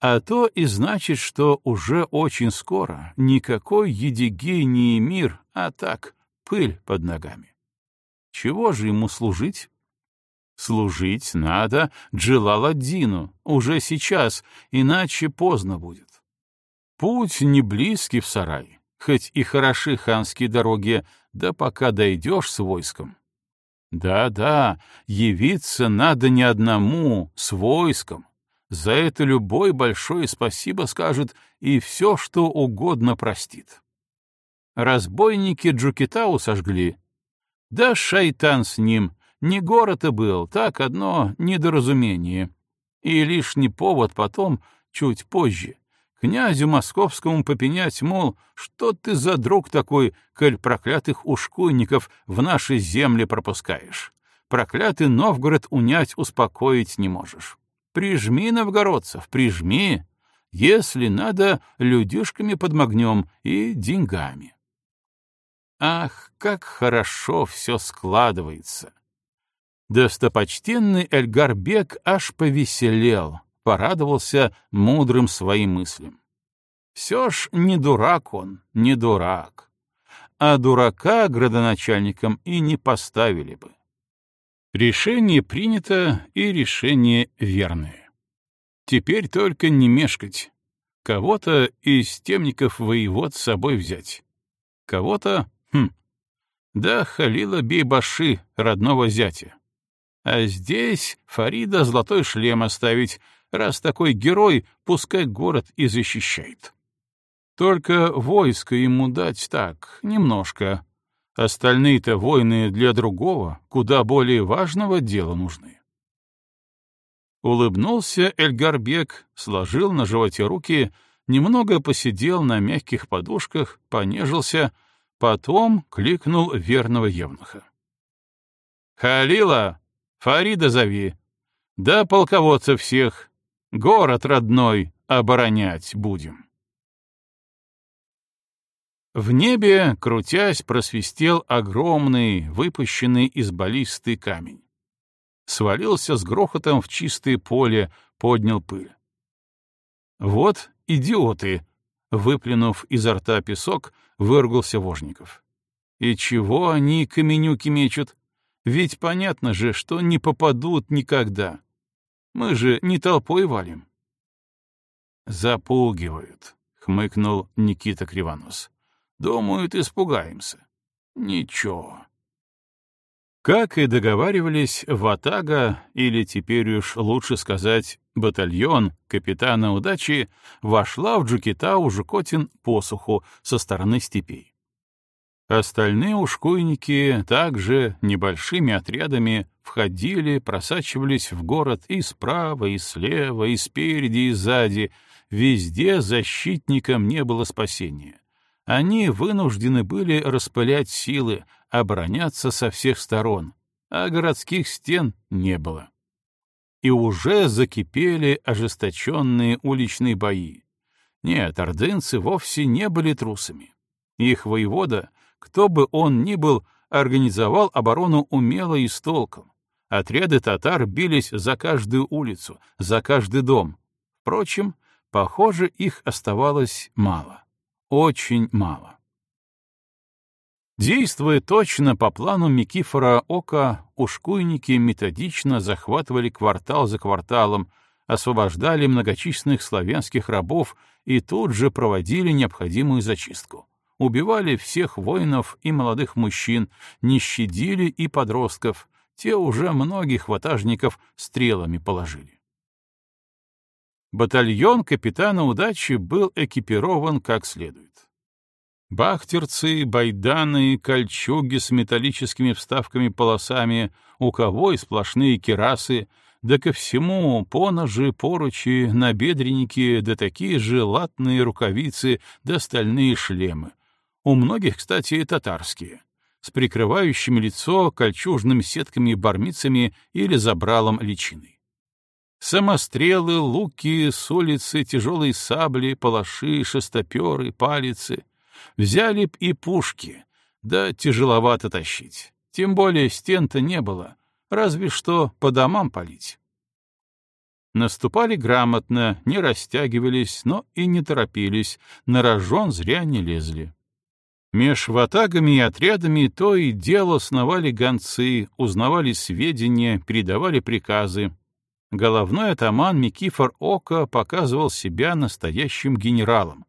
А то и значит, что уже очень скоро никакой Едигей не мир, а так, пыль под ногами. Чего же ему служить? Служить надо Джелаладдину уже сейчас, иначе поздно будет. Путь не близкий в сарай, хоть и хороши ханские дороги, да пока дойдешь с войском. Да-да, явиться надо не одному, с войском. За это любой большое спасибо скажет и все, что угодно простит. Разбойники Джукитау сожгли. Да шайтан с ним, не город и был, так одно недоразумение. И лишний повод потом, чуть позже, князю московскому попенять, мол, что ты за друг такой, коль проклятых ушкуйников в наши земли пропускаешь? Проклятый Новгород унять, успокоить не можешь. Прижми новгородцев, прижми, если надо, людишками подмогнем и деньгами. Ах, как хорошо все складывается! Достопочтенный Эльгарбек аж повеселел, порадовался мудрым своим мыслям. Все ж не дурак он, не дурак. А дурака градоначальником и не поставили бы. Решение принято, и решение верное. Теперь только не мешкать. Кого-то из темников воевод с собой взять. Кого-то, хм, да Халила Бейбаши, родного зятя. А здесь Фарида золотой шлем оставить, раз такой герой, пускай город и защищает. Только войско ему дать так, немножко, Остальные-то войны для другого, куда более важного дела нужны. Улыбнулся Эльгарбек, сложил на животе руки, немного посидел на мягких подушках, понежился, потом кликнул верного евнуха. «Халила, Фарида зови, да полководца всех, город родной оборонять будем». В небе, крутясь, просвистел огромный, выпущенный из баллисты камень. Свалился с грохотом в чистое поле, поднял пыль. «Вот идиоты!» — выплюнув изо рта песок, выругался Вожников. «И чего они каменюки мечут? Ведь понятно же, что не попадут никогда. Мы же не толпой валим». «Запугивают», — хмыкнул Никита Кривонос. «Думают, испугаемся. Ничего». Как и договаривались, Ватага, или теперь уж лучше сказать батальон капитана удачи, вошла в Джукитау-Жукотин посуху со стороны степей. Остальные ушкуйники также небольшими отрядами входили, просачивались в город и справа, и слева, и спереди, и сзади. Везде защитникам не было спасения. Они вынуждены были распылять силы, обороняться со всех сторон, а городских стен не было. И уже закипели ожесточенные уличные бои. Нет, ордынцы вовсе не были трусами. Их воевода, кто бы он ни был, организовал оборону умело и с толком. Отряды татар бились за каждую улицу, за каждый дом. Впрочем, похоже, их оставалось мало. Очень мало. Действуя точно по плану Микифора Ока, ушкуйники методично захватывали квартал за кварталом, освобождали многочисленных славянских рабов и тут же проводили необходимую зачистку. Убивали всех воинов и молодых мужчин, не щадили и подростков, те уже многих ватажников стрелами положили. Батальон капитана удачи был экипирован как следует. Бахтерцы, байданы, кольчуги с металлическими вставками-полосами, у кого и сплошные керасы, да ко всему поножи, поручи, набедренники, да такие же латные рукавицы, да стальные шлемы. У многих, кстати, татарские, с прикрывающими лицо кольчужными сетками-бармицами или забралом личиной. Самострелы, луки, с улицы, тяжелые сабли, палаши, шестоперы, палицы. Взяли б и пушки, да тяжеловато тащить. Тем более стен-то не было, разве что по домам палить. Наступали грамотно, не растягивались, но и не торопились, на рожон зря не лезли. Меж ватагами и отрядами то и дело сновали гонцы, узнавали сведения, передавали приказы, головной атаман Микифор Ока показывал себя настоящим генералом.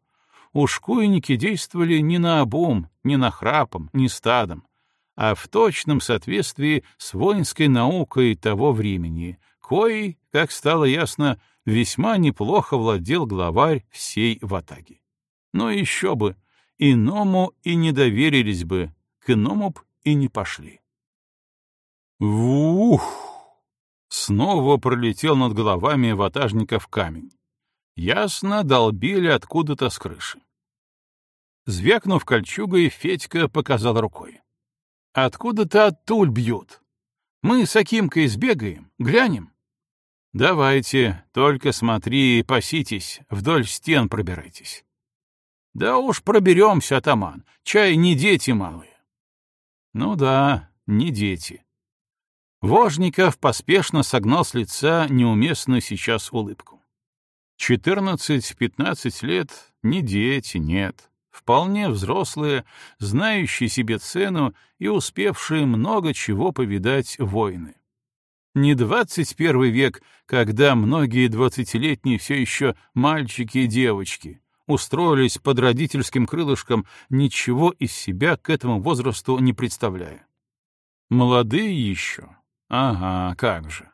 Ушкуйники действовали не на обум, не на храпом, не стадом, а в точном соответствии с воинской наукой того времени, коей, как стало ясно, весьма неплохо владел главарь всей ватаги. Но еще бы, иному и не доверились бы, к иному б и не пошли. Ух! Снова пролетел над головами ватажников камень. Ясно, долбили откуда-то с крыши. Звякнув кольчугой, Федька показал рукой. «Откуда-то оттуль бьют. Мы с Акимкой сбегаем, глянем». «Давайте, только смотри и паситесь, вдоль стен пробирайтесь». «Да уж проберемся, атаман, чай не дети малые». «Ну да, не дети». Вожников поспешно согнал с лица неуместную сейчас улыбку. Четырнадцать-пятнадцать лет — не дети, нет. Вполне взрослые, знающие себе цену и успевшие много чего повидать воины. Не двадцать первый век, когда многие двадцатилетние все еще мальчики и девочки устроились под родительским крылышком, ничего из себя к этому возрасту не представляя. Молодые еще, Ага, как же.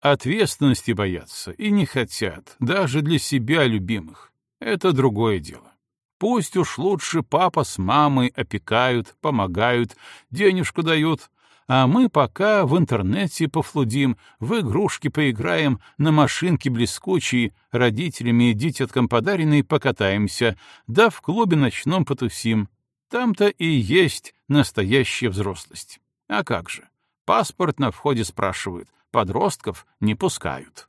Ответственности боятся и не хотят, даже для себя любимых. Это другое дело. Пусть уж лучше папа с мамой опекают, помогают, денежку дают, а мы пока в интернете пофлудим, в игрушки поиграем, на машинке блескучие, родителями и дитяткам подаренные покатаемся, да в клубе ночном потусим. Там-то и есть настоящая взрослость. А как же? Паспорт на входе спрашивают, подростков не пускают.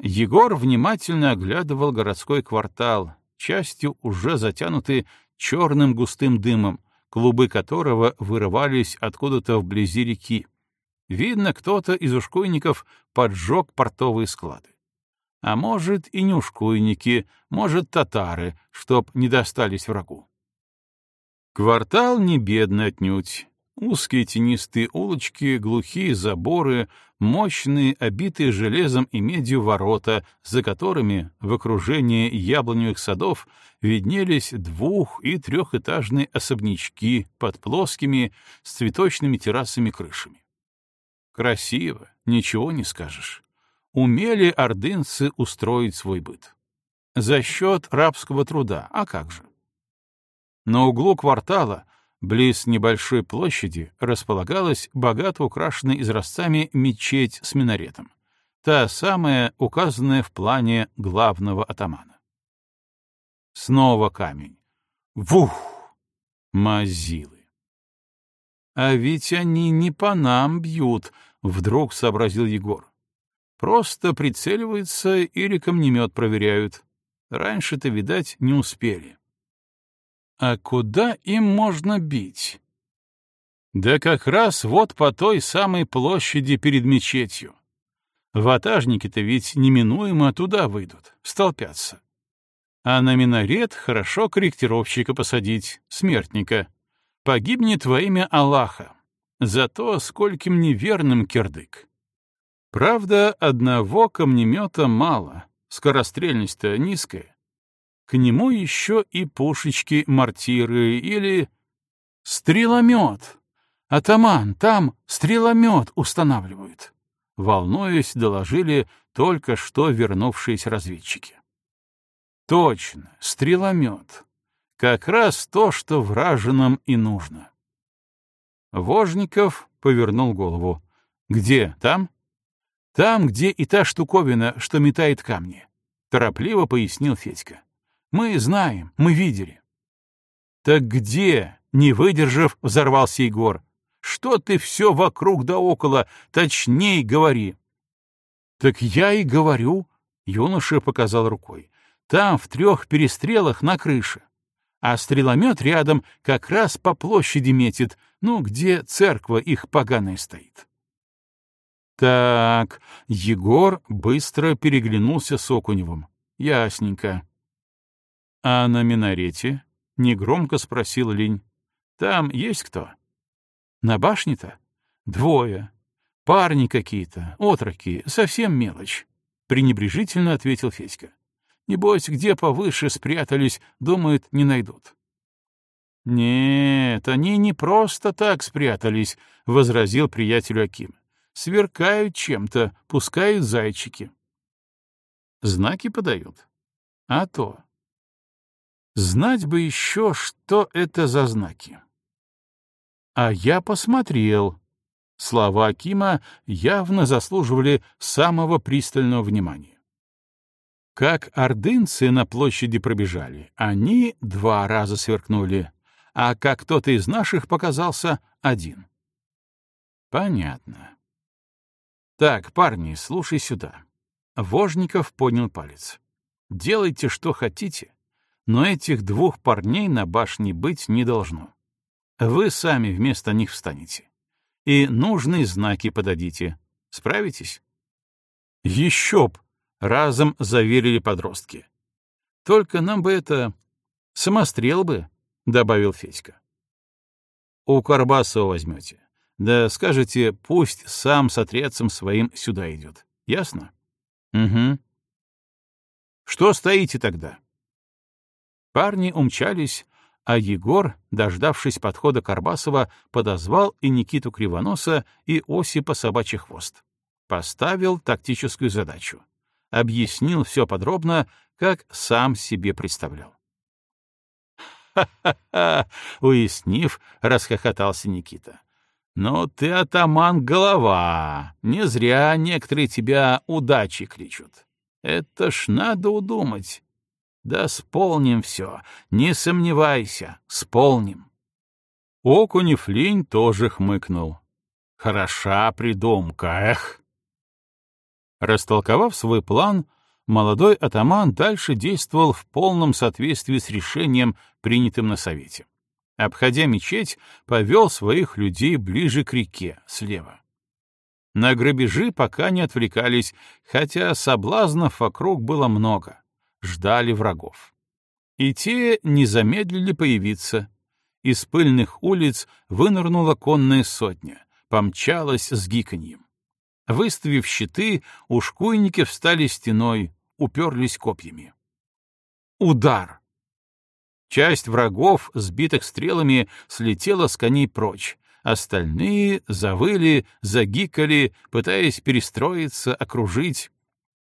Егор внимательно оглядывал городской квартал, частью уже затянуты черным густым дымом, клубы которого вырывались откуда-то вблизи реки. Видно, кто-то из ушкуйников поджег портовые склады. А может, и не ушкуйники, может, татары, чтоб не достались врагу. Квартал не бедный отнюдь. Узкие тенистые улочки, глухие заборы, мощные, обитые железом и медью ворота, за которыми, в окружении яблоневых садов, виднелись двух- и трехэтажные особнячки под плоскими, с цветочными террасами крышами. Красиво, ничего не скажешь. Умели ордынцы устроить свой быт. За счет рабского труда, а как же? На углу квартала — Близ небольшой площади располагалась богато украшенная изразцами мечеть с минаретом, та самая, указанная в плане главного атамана. Снова камень. Вух! Мазилы. А ведь они не по нам бьют, вдруг сообразил Егор. Просто прицеливаются или камнемет проверяют. Раньше-то, видать, не успели. А куда им можно бить? Да как раз вот по той самой площади перед мечетью. Ватажники-то ведь неминуемо туда выйдут, столпятся. А на минарет хорошо корректировщика посадить, смертника. Погибнет во имя Аллаха. Зато скольким неверным кирдык. Правда, одного камнемета мало, скорострельность-то низкая. К нему еще и пушечки-мортиры или... Стреломет! Атаман, там стреломет устанавливают. Волнуясь, доложили только что вернувшиеся разведчики. Точно, стреломет. Как раз то, что вражинам и нужно. Вожников повернул голову. «Где? Там?» «Там, где и та штуковина, что метает камни», — торопливо пояснил Федька. Мы знаем, мы видели. Так где, не выдержав, взорвался Егор. Что ты все вокруг да около, точней говори. Так я и говорю, юноша показал рукой. Там в трех перестрелах на крыше. А стреломет рядом как раз по площади метит, ну, где церква их поганая стоит. Так, Егор быстро переглянулся с Окуневым. Ясненько. «А на минарете?» — негромко спросил Линь. «Там есть кто?» «На башне-то?» «Двое. Парни какие-то, отроки, совсем мелочь», — пренебрежительно ответил Федька. «Небось, где повыше спрятались, думают, не найдут». «Нет, они не просто так спрятались», — возразил приятелю Аким. «Сверкают чем-то, пускают зайчики». «Знаки подают?» «А то. Знать бы еще, что это за знаки. А я посмотрел. Слова Акима явно заслуживали самого пристального внимания. Как ордынцы на площади пробежали, они два раза сверкнули, а как кто-то из наших показался один. Понятно. Так, парни, слушай сюда. Вожников поднял палец. Делайте, что хотите, но этих двух парней на башне быть не должно. Вы сами вместо них встанете. И нужные знаки подадите. Справитесь? Еще б! Разом заверили подростки. Только нам бы это... Самострел бы, — добавил Федька. У Карбасова возьмете. Да скажете, пусть сам с отрядцем своим сюда идет. Ясно? Угу. Что стоите тогда? Парни умчались, а Егор, дождавшись подхода Карбасова, подозвал и Никиту Кривоноса, и Осипа Собачий Хвост. Поставил тактическую задачу. Объяснил все подробно, как сам себе представлял. «Ха-ха-ха!» — уяснив, расхохотался Никита. «Ну ты, атаман, голова! Не зря некоторые тебя удачи кличут. Это ж надо удумать. Да сполним все, не сомневайся, сполним. Окунев лень тоже хмыкнул. Хороша придумка, эх. Растолковав свой план, молодой атаман дальше действовал в полном соответствии с решением, принятым на совете. Обходя мечеть, повел своих людей ближе к реке, слева. На грабежи пока не отвлекались, хотя соблазнов вокруг было много. Ждали врагов. И те не замедлили появиться. Из пыльных улиц вынырнула конная сотня, помчалась с гиканьем. Выставив щиты, ушкуйники встали стеной, уперлись копьями. Удар! Часть врагов, сбитых стрелами, слетела с коней прочь, остальные завыли, загикали, пытаясь перестроиться, окружить.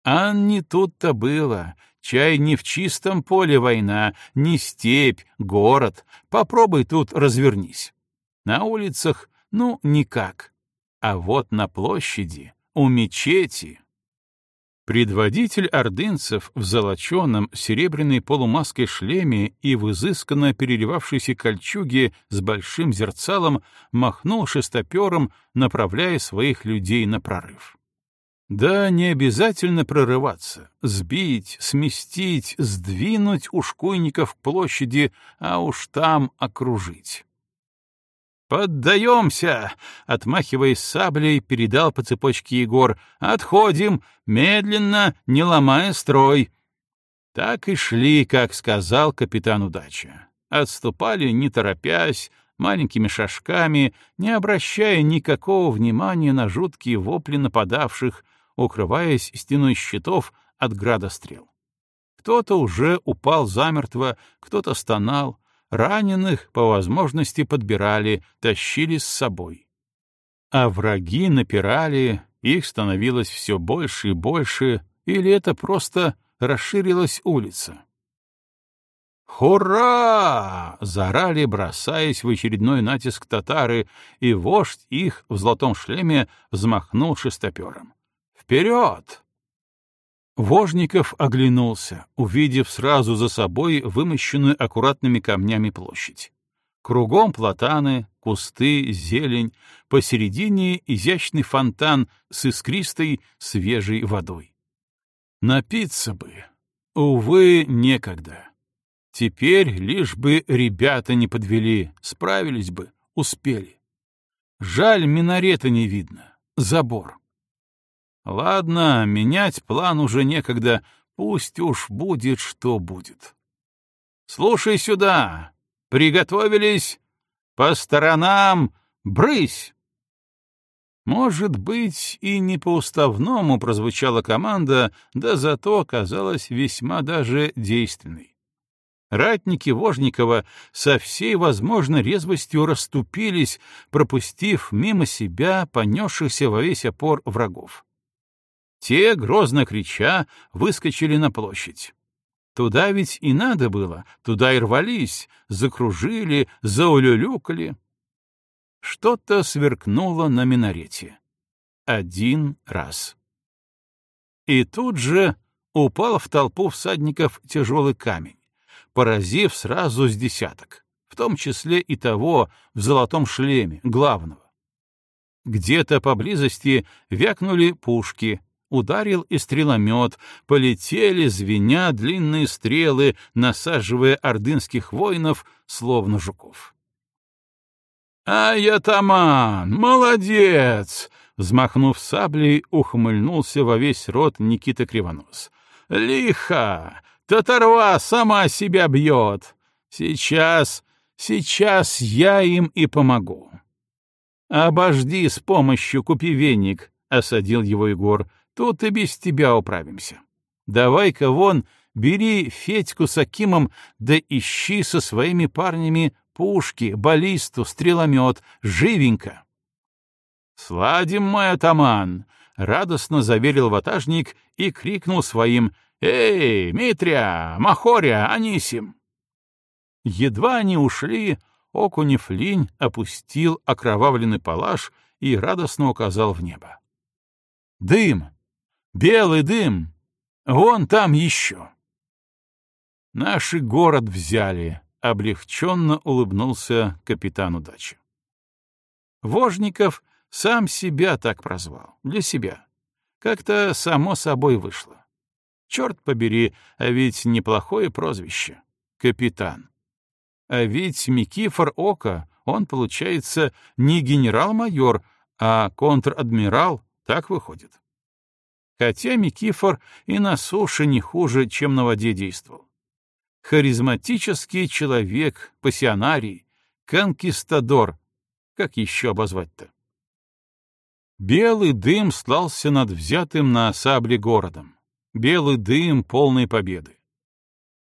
А не тут-то было. Чай не в чистом поле война, не степь, город. Попробуй тут развернись. На улицах, ну, никак. А вот на площади, у мечети... Предводитель ордынцев в золоченом серебряной полумаской шлеме и в изысканно переливавшейся кольчуге с большим зерцалом махнул шестопером, направляя своих людей на прорыв. Да, не обязательно прорываться, сбить, сместить, сдвинуть ушкуйников к площади, а уж там окружить. «Поддаемся!» — отмахиваясь саблей, передал по цепочке Егор. «Отходим! Медленно, не ломая строй!» Так и шли, как сказал капитан Удача. Отступали, не торопясь, маленькими шажками, не обращая никакого внимания на жуткие вопли нападавших, укрываясь стеной щитов от града стрел. Кто-то уже упал замертво, кто-то стонал, Раненых, по возможности, подбирали, тащили с собой. А враги напирали, их становилось все больше и больше, или это просто расширилась улица. «Хура!» — заорали, бросаясь в очередной натиск татары, и вождь их в золотом шлеме взмахнул шестопером. «Вперед!» Вожников оглянулся, увидев сразу за собой вымощенную аккуратными камнями площадь. Кругом платаны, кусты, зелень, посередине изящный фонтан с искристой свежей водой. Напиться бы. Увы, некогда. Теперь лишь бы ребята не подвели, справились бы, успели. Жаль, минарета не видно. Забор. Ладно, менять план уже некогда, пусть уж будет, что будет. Слушай сюда, приготовились, по сторонам, брысь! Может быть, и не по-уставному прозвучала команда, да зато оказалась весьма даже действенной. Ратники Вожникова со всей возможной резвостью расступились, пропустив мимо себя понесшихся во весь опор врагов. Те, грозно крича, выскочили на площадь. Туда ведь и надо было, туда и рвались, закружили, заулюлюкали. Что-то сверкнуло на минарете. Один раз. И тут же упал в толпу всадников тяжелый камень, поразив сразу с десяток, в том числе и того в золотом шлеме, главного. Где-то поблизости вякнули пушки, Ударил и стреломет, полетели, звеня длинные стрелы, насаживая ордынских воинов, словно жуков. «Ай, атаман, молодец!» Взмахнув саблей, ухмыльнулся во весь рот Никита Кривонос. «Лихо! Татарва сама себя бьет! Сейчас, сейчас я им и помогу!» «Обожди с помощью, купи веник!» — осадил его Егор. Тут и без тебя управимся. Давай-ка вон, бери Федьку с Акимом, да ищи со своими парнями пушки, баллисту, стреломет, живенько. «Сладим, мой атаман!» — радостно заверил ватажник и крикнул своим «Эй, Митря, Махоря, Анисим!» Едва они ушли, Окунев линь опустил окровавленный палаш и радостно указал в небо. «Дым! Белый дым! Вон там еще!» «Наши город взяли», — облегченно улыбнулся капитан удачи. Вожников сам себя так прозвал, для себя. Как-то само собой вышло. Черт побери, а ведь неплохое прозвище. Капитан. А ведь Микифор Ока, он, получается, не генерал-майор, а контр-адмирал, так выходит. Хотя Микифор и на суше не хуже, чем на воде действовал. Харизматический человек, пассионарий, конкистадор, как еще обозвать-то? Белый дым слался над взятым на сабле городом. Белый дым полной победы.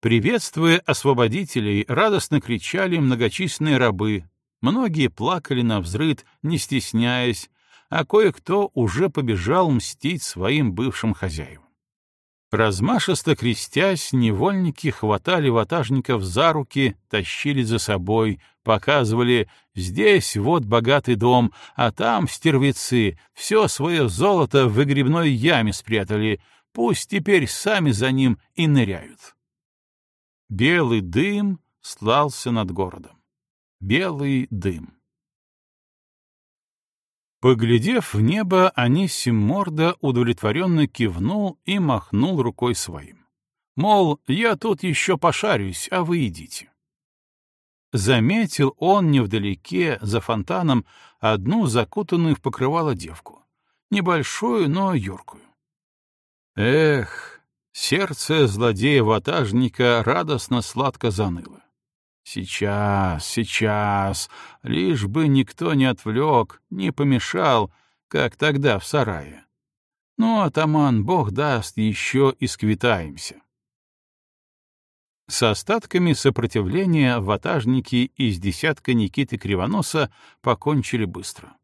Приветствуя освободителей, радостно кричали многочисленные рабы. Многие плакали на взрыд, не стесняясь, а кое-кто уже побежал мстить своим бывшим хозяевам. Размашисто крестясь, невольники хватали ватажников за руки, тащили за собой, показывали «здесь вот богатый дом, а там стервецы, все свое золото в выгребной яме спрятали, пусть теперь сами за ним и ныряют». Белый дым слался над городом. Белый дым. Поглядев в небо, Анисим Морда удовлетворенно кивнул и махнул рукой своим. Мол, я тут еще пошарюсь, а вы идите. Заметил он невдалеке, за фонтаном, одну закутанную в покрывало девку. Небольшую, но юркую. Эх, сердце злодея-ватажника радостно сладко заныло. Сейчас, сейчас, лишь бы никто не отвлек, не помешал, как тогда в сарае. Ну, атаман, бог даст, еще и сквитаемся. С остатками сопротивления ватажники из десятка Никиты Кривоноса покончили быстро.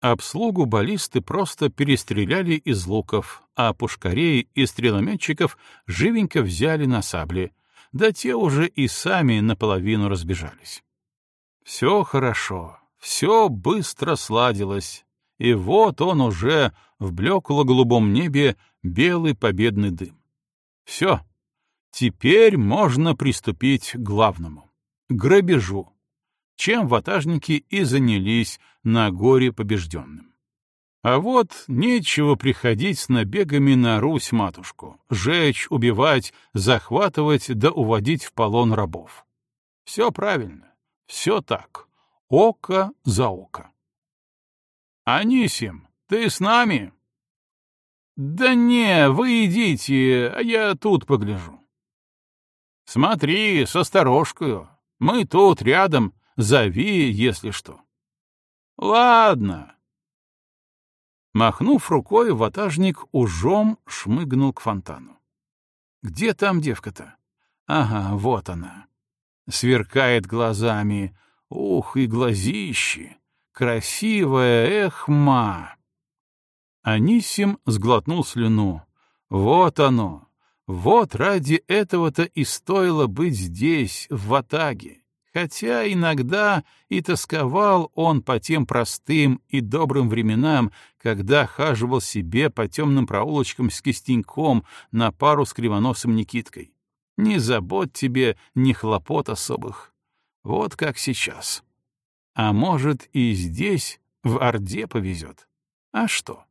Обслугу баллисты просто перестреляли из луков, а пушкарей и стрелометчиков живенько взяли на сабли — да те уже и сами наполовину разбежались. Все хорошо, все быстро сладилось, и вот он уже в блекло-голубом небе белый победный дым. Все, теперь можно приступить к главному — грабежу, чем ватажники и занялись на горе побежденным. А вот нечего приходить с набегами на Русь-матушку, жечь, убивать, захватывать да уводить в полон рабов. Все правильно, все так, око за око. «Анисим, ты с нами?» «Да не, вы идите, а я тут погляжу». «Смотри, с осторожкою, мы тут рядом, зови, если что». «Ладно», Махнув рукой, ватажник ужом шмыгнул к фонтану. «Где там девка-то? Ага, вот она. Сверкает глазами. Ух, и глазищи! Красивая, эх, ма!» Анисим сглотнул слюну. «Вот оно! Вот ради этого-то и стоило быть здесь, в Ватаге, Хотя иногда и тосковал он по тем простым и добрым временам, когда хаживал себе по темным проулочкам с кистеньком на пару с кривоносым Никиткой. Ни забот тебе, ни хлопот особых. Вот как сейчас. А может, и здесь, в Орде, повезет. А что?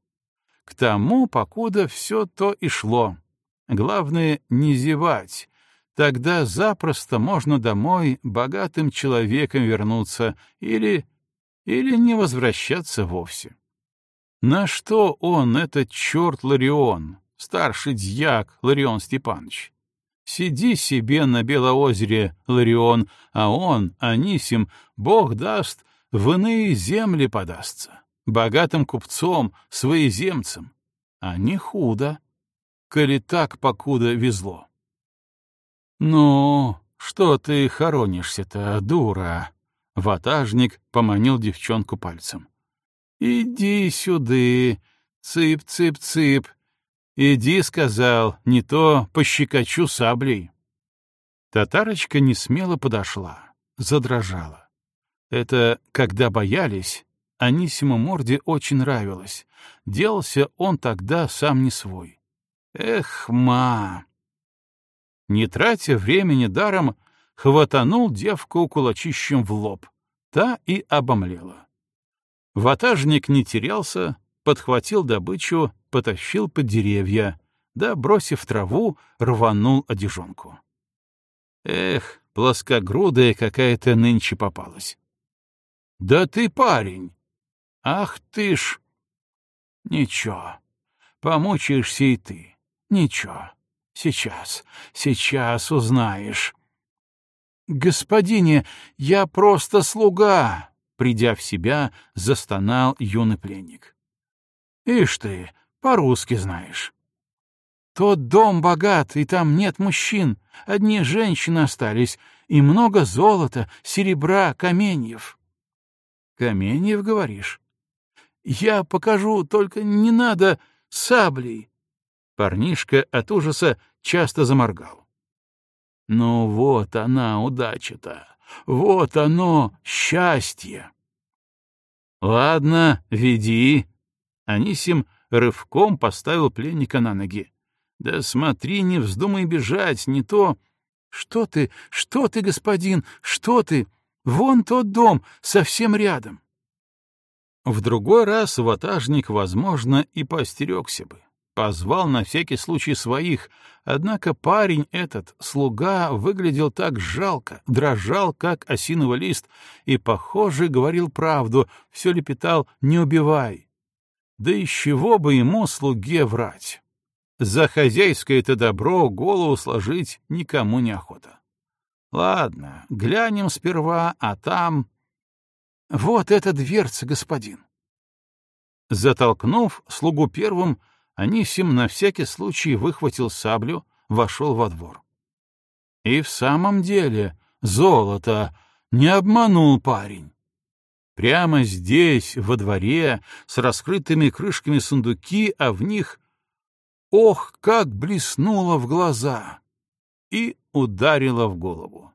К тому, покуда все то и шло. Главное — не зевать, Тогда запросто можно домой богатым человеком вернуться или... или не возвращаться вовсе. На что он, этот черт Ларион, старший дьяк Ларион Степанович? Сиди себе на Белоозере, Ларион, а он, Анисим, бог даст, в иные земли подастся, богатым купцом, своеземцем. А не худо, коли так покуда везло. «Ну, что ты хоронишься-то, дура?» Ватажник поманил девчонку пальцем. «Иди сюды, цып-цып-цып. Иди, — сказал, — не то пощекочу саблей». Татарочка не смело подошла, задрожала. Это когда боялись, Анисиму Морде очень нравилось. Делался он тогда сам не свой. «Эх, ма!» Не тратя времени даром, хватанул девку кулачищем в лоб. Та и обомлела. Ватажник не терялся, подхватил добычу, потащил под деревья, да, бросив траву, рванул одежонку. Эх, плоскогрудая какая-то нынче попалась. Да ты парень! Ах ты ж! Ничего, помучаешься и ты. Ничего, сейчас, сейчас узнаешь. «Господине, я просто слуга!» Придя в себя, застонал юный пленник. «Ишь ты, по-русски знаешь». «Тот дом богат, и там нет мужчин, одни женщины остались, и много золота, серебра, каменьев». «Каменьев, говоришь?» «Я покажу, только не надо саблей». Парнишка от ужаса часто заморгал. Ну вот она, удача-то, вот оно, счастье. Ладно, веди. Анисим рывком поставил пленника на ноги. Да смотри, не вздумай бежать, не то... Что ты, что ты, господин, что ты? Вон тот дом, совсем рядом. В другой раз ватажник, возможно, и поостерегся бы позвал на всякий случай своих, однако парень этот, слуга, выглядел так жалко, дрожал, как осиновый лист, и, похоже, говорил правду, все лепетал «не убивай». Да из чего бы ему, слуге, врать? За хозяйское-то добро голову сложить никому не охота. Ладно, глянем сперва, а там... Вот эта дверца, господин. Затолкнув слугу первым, Анисим на всякий случай выхватил саблю, вошел во двор. И в самом деле золото не обманул парень. Прямо здесь, во дворе, с раскрытыми крышками сундуки, а в них... Ох, как блеснуло в глаза! И ударило в голову.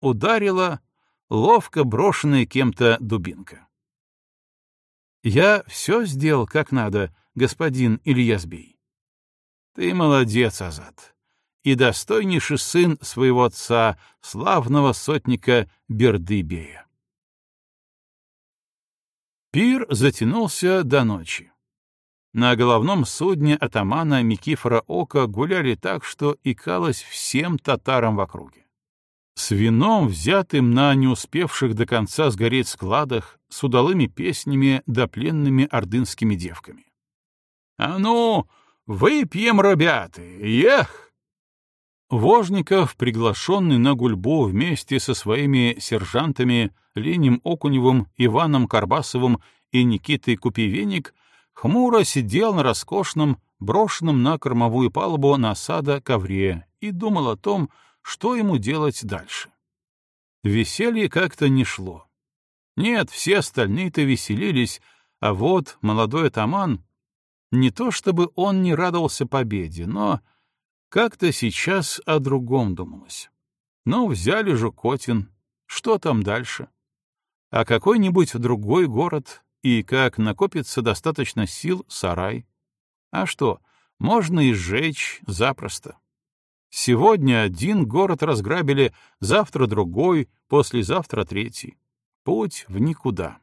Ударила ловко брошенная кем-то дубинка. Я все сделал как надо, господин Ильязбей. Ты молодец, Азат, и достойнейший сын своего отца, славного сотника Бердыбея. Пир затянулся до ночи. На головном судне атамана Микифора Ока гуляли так, что икалось всем татарам в округе. С вином, взятым на не успевших до конца сгореть складах, с удалыми песнями да пленными ордынскими девками. «А ну, выпьем, ребята! Ех!» Вожников, приглашенный на гульбу вместе со своими сержантами Ленем Окуневым, Иваном Карбасовым и Никитой Купивенник, хмуро сидел на роскошном, брошенном на кормовую палубу насада ковре и думал о том, что ему делать дальше. Веселье как-то не шло. Нет, все остальные-то веселились, а вот молодой атаман не то чтобы он не радовался победе, но как-то сейчас о другом думалось. Ну, взяли Жукотин, что там дальше? А какой-нибудь другой город, и как накопится достаточно сил, сарай. А что, можно и сжечь запросто. Сегодня один город разграбили, завтра другой, послезавтра третий. Путь в никуда.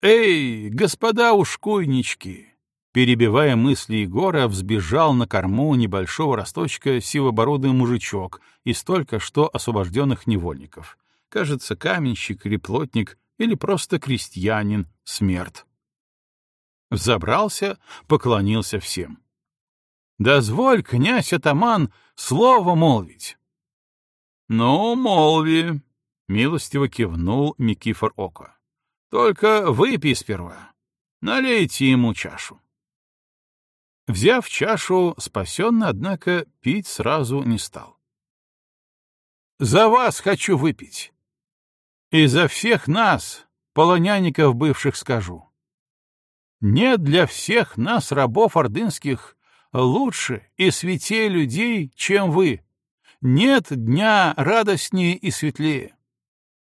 «Эй, господа ушкуйнички!» Перебивая мысли Егора, взбежал на корму небольшого росточка сивобородый мужичок из только что освобожденных невольников. Кажется, каменщик или плотник, или просто крестьянин, смерть. Взобрался, поклонился всем. «Дозволь, князь-атаман, слово молвить». «Ну, молви», — милостиво кивнул Микифор Око. «Только выпей сперва. Налейте ему чашу». Взяв чашу, спасенный, однако, пить сразу не стал. «За вас хочу выпить. И за всех нас, полонянников бывших, скажу. Нет для всех нас, рабов ордынских, лучше и святее людей, чем вы. Нет дня радостнее и светлее.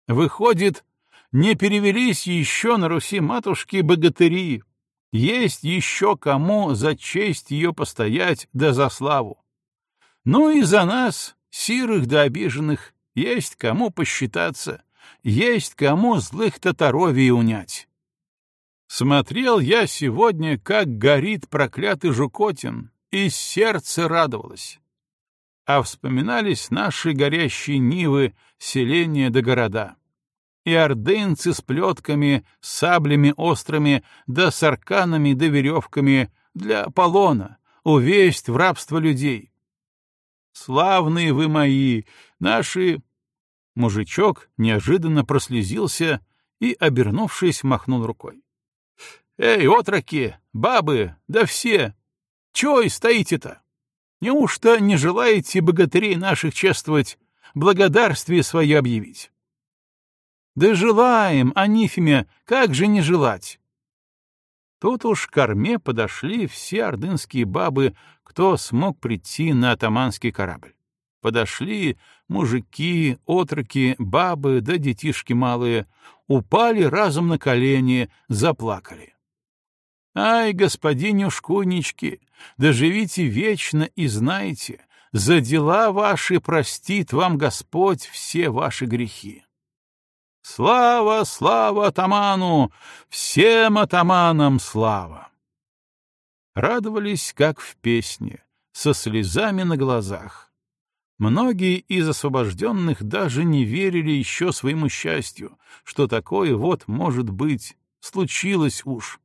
Выходит, не перевелись еще на Руси матушки богатыри, есть еще кому за честь ее постоять да за славу. Ну и за нас, сирых да обиженных, есть кому посчитаться, есть кому злых татаровий унять. Смотрел я сегодня, как горит проклятый Жукотин, и сердце радовалось. А вспоминались наши горящие нивы, селения до города. И ордынцы с плетками, саблями острыми, да с арканами да веревками для полона, увесть в рабство людей. Славные вы мои, наши... Мужичок неожиданно прослезился и, обернувшись, махнул рукой. «Эй, отроки, бабы, да все! Чего и стоите-то? Неужто не желаете богатырей наших чествовать, благодарствие свое объявить?» «Да желаем, Анифиме, как же не желать?» Тут уж к корме подошли все ордынские бабы, кто смог прийти на атаманский корабль. Подошли мужики, отроки, бабы да детишки малые, упали разом на колени, заплакали. Ай, господинюшкунички, доживите вечно и знайте, за дела ваши простит вам Господь все ваши грехи. Слава, слава атаману! Всем атаманам слава! Радовались, как в песне, со слезами на глазах. Многие из освобожденных даже не верили еще своему счастью, что такое вот может быть, случилось уж.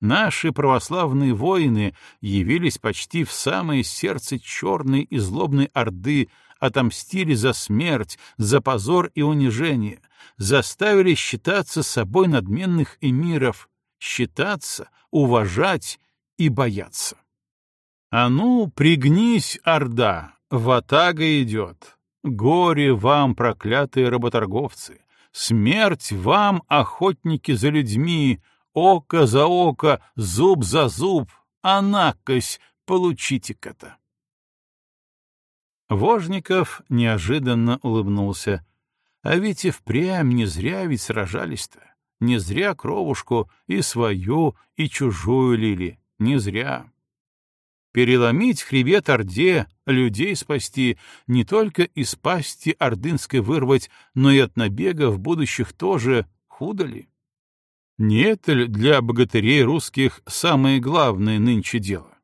Наши православные воины явились почти в самое сердце черной и злобной орды, отомстили за смерть, за позор и унижение, заставили считаться собой надменных эмиров, считаться, уважать и бояться. А ну, пригнись, орда, ватага идет. Горе вам, проклятые работорговцы! Смерть вам, охотники за людьми, око за око, зуб за зуб, а накось получите-ка-то. Вожников неожиданно улыбнулся. А ведь и впрямь не зря ведь сражались-то. Не зря кровушку и свою, и чужую лили. Не зря. Переломить хребет Орде, людей спасти, не только из пасти ордынской вырвать, но и от набегов будущих тоже, худо ли? Не это ли для богатырей русских самое главное нынче дело?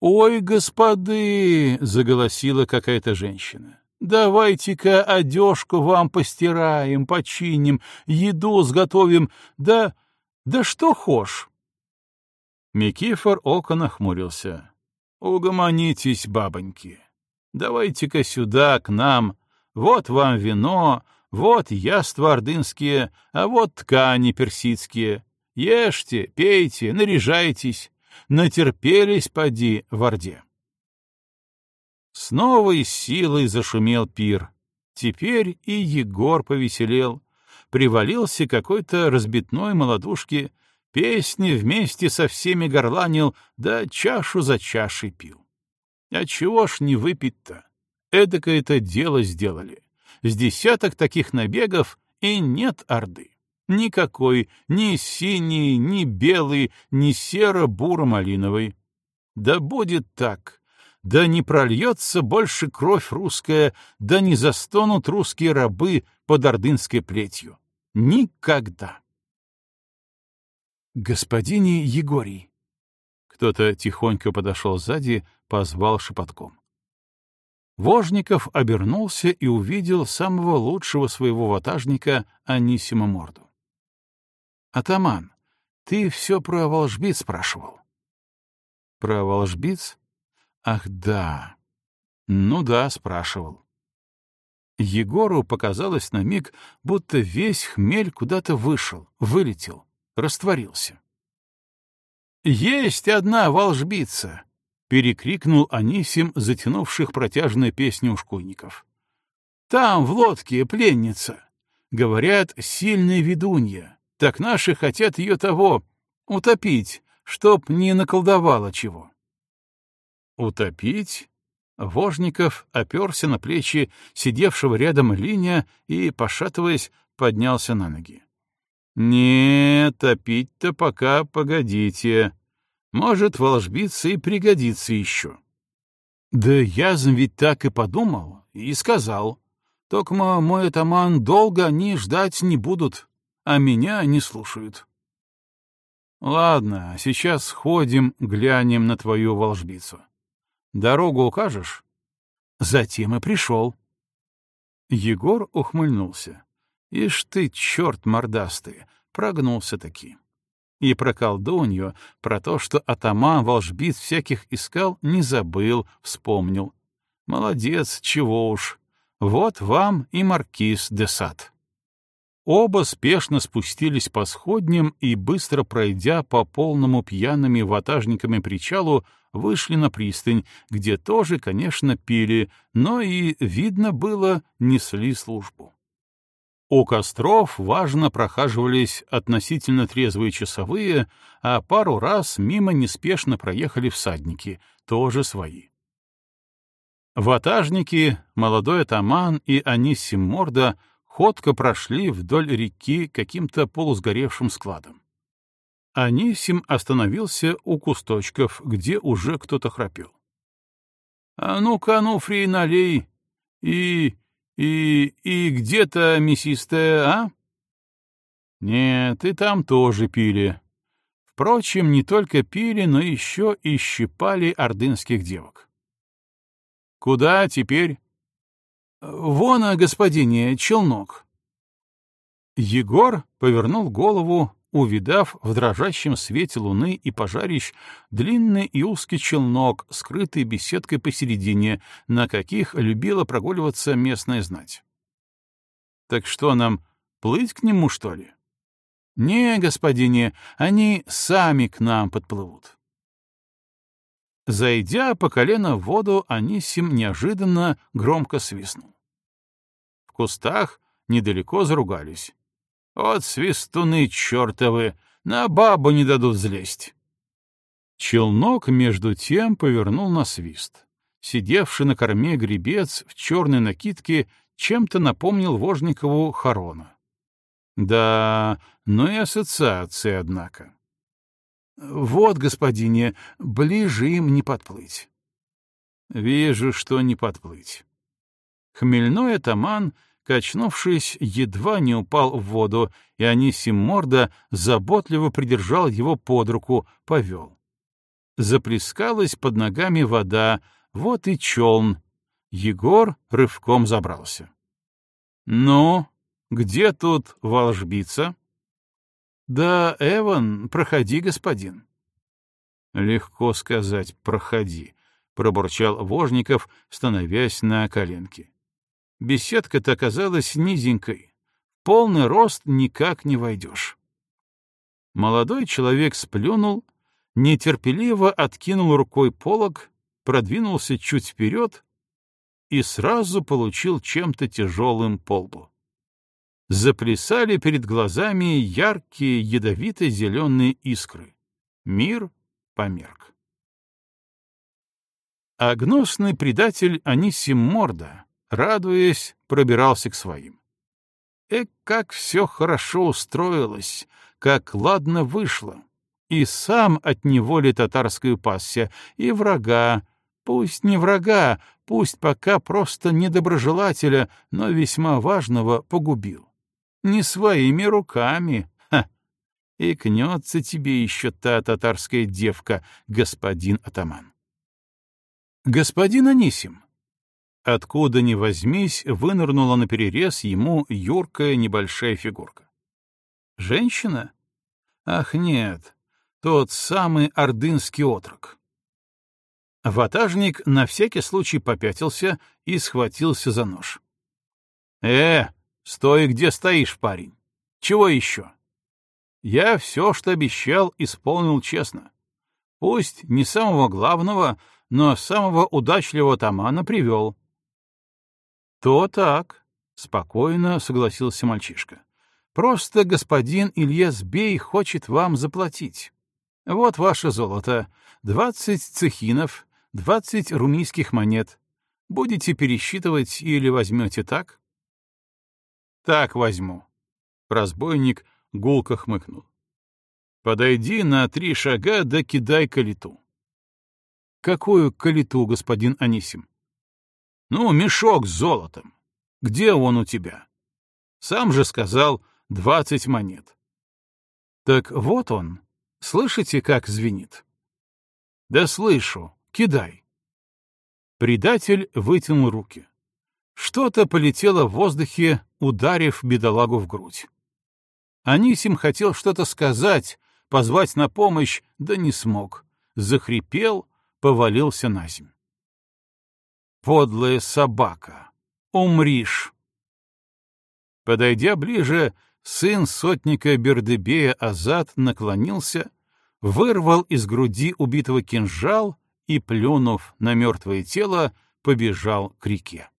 «Ой, господы!» — заголосила какая-то женщина. «Давайте-ка одежку вам постираем, починим, еду сготовим, да... да что хошь!» Микифор око нахмурился. «Угомонитесь, бабоньки. Давайте-ка сюда, к нам. Вот вам вино, вот яства ордынские, а вот ткани персидские. Ешьте, пейте, наряжайтесь натерпелись поди в Орде. С новой силой зашумел пир. Теперь и Егор повеселел. Привалился какой-то разбитной молодушке, песни вместе со всеми горланил, да чашу за чашей пил. А чего ж не выпить-то? Эдакое-то дело сделали. С десяток таких набегов и нет Орды. Никакой, ни синий, ни белый, ни серо-буро-малиновый. Да будет так. Да не прольется больше кровь русская, да не застонут русские рабы под ордынской плетью. Никогда. Господине Егорий. Кто-то тихонько подошел сзади, позвал шепотком. Вожников обернулся и увидел самого лучшего своего ватажника Анисима Морду. «Атаман, ты все про волжбиц спрашивал». «Про волжбиц? Ах, да. Ну да, спрашивал». Егору показалось на миг, будто весь хмель куда-то вышел, вылетел, растворился. «Есть одна волжбица!» — перекрикнул Анисим затянувших протяжную песню ушкуйников. «Там, в лодке, пленница. Говорят, сильная ведунья так наши хотят ее того утопить, чтоб не наколдовало чего. Утопить? Вожников оперся на плечи сидевшего рядом Линя и, пошатываясь, поднялся на ноги. «Не, топить-то пока погодите. Может, волжбиться и пригодится еще». «Да я ведь так и подумал, и сказал. Токма мой атаман долго они ждать не будут, а меня не слушают. Ладно, сейчас сходим, глянем на твою волжбицу. Дорогу укажешь? Затем и пришел. Егор ухмыльнулся. Ишь ты, черт мордастый, прогнулся-таки. И про колдунью, про то, что атаман волжбит всяких искал, не забыл, вспомнил. Молодец, чего уж. Вот вам и маркиз де Сад. Оба спешно спустились по сходням и, быстро пройдя по полному пьяными ватажниками причалу, вышли на пристань, где тоже, конечно, пили, но и, видно было, несли службу. У костров важно прохаживались относительно трезвые часовые, а пару раз мимо неспешно проехали всадники, тоже свои. Ватажники, молодой атаман и Анисим Морда ходко прошли вдоль реки каким-то полусгоревшим складом. Анисим остановился у кусточков, где уже кто-то храпел. — А ну-ка, Ануфрий, налей! И... и... и где-то мясистая, а? — Нет, и там тоже пили. Впрочем, не только пили, но еще и щипали ордынских девок. — Куда теперь? «Вон, а, господине, челнок». Егор повернул голову, увидав в дрожащем свете луны и пожарищ длинный и узкий челнок, скрытый беседкой посередине, на каких любила прогуливаться местная знать. «Так что нам, плыть к нему, что ли?» «Не, господине, они сами к нам подплывут». Зайдя по колено в воду, Анисим неожиданно громко свистнул. В кустах недалеко заругались. «Вот свистуны чертовы! На бабу не дадут взлезть!» Челнок, между тем, повернул на свист. Сидевший на корме гребец в черной накидке чем-то напомнил Вожникову Харона. Да, ну и ассоциации, однако. Вот, господине, ближе им не подплыть. Вижу, что не подплыть. Хмельной атаман, качнувшись, едва не упал в воду, и Анисим Морда заботливо придержал его под руку, повел. Заплескалась под ногами вода, вот и челн. Егор рывком забрался. — Ну, где тут волжбица? «Да, Эван, проходи, господин». «Легко сказать, проходи», — пробурчал Вожников, становясь на коленки. Беседка-то оказалась низенькой. Полный рост никак не войдешь. Молодой человек сплюнул, нетерпеливо откинул рукой полог, продвинулся чуть вперед и сразу получил чем-то тяжелым полбу заплясали перед глазами яркие ядовито-зеленые искры. Мир померк. А гнусный предатель Анисим Морда, радуясь, пробирался к своим. Эк, как все хорошо устроилось, как ладно вышло. И сам от неволи татарской упасся, и врага, пусть не врага, пусть пока просто недоброжелателя, но весьма важного погубил. Не своими руками. Ха! И кнется тебе еще та татарская девка, господин атаман. Господин Анисим. Откуда ни возьмись, вынырнула на перерез ему юркая небольшая фигурка. Женщина? Ах, нет, тот самый ордынский отрок. Ватажник на всякий случай попятился и схватился за нож. «Э, Стой, где стоишь, парень. Чего еще? Я все, что обещал, исполнил честно. Пусть не самого главного, но самого удачливого тамана привел. То так, спокойно согласился мальчишка. Просто господин Ильяс Бей хочет вам заплатить. Вот ваше золото. Двадцать цехинов, двадцать румийских монет. Будете пересчитывать или возьмете так? Так возьму. Разбойник гулко хмыкнул. Подойди на три шага да кидай калиту. Какую калиту, господин Анисим? Ну, мешок с золотом. Где он у тебя? Сам же сказал двадцать монет. Так вот он. Слышите, как звенит? Да слышу. Кидай. Предатель вытянул руки. Что-то полетело в воздухе, ударив бедолагу в грудь. Анисим хотел что-то сказать, позвать на помощь, да не смог. Захрипел, повалился на землю. «Подлая собака! Умришь!» Подойдя ближе, сын сотника Бердебея Азат наклонился, вырвал из груди убитого кинжал и, плюнув на мертвое тело, побежал к реке.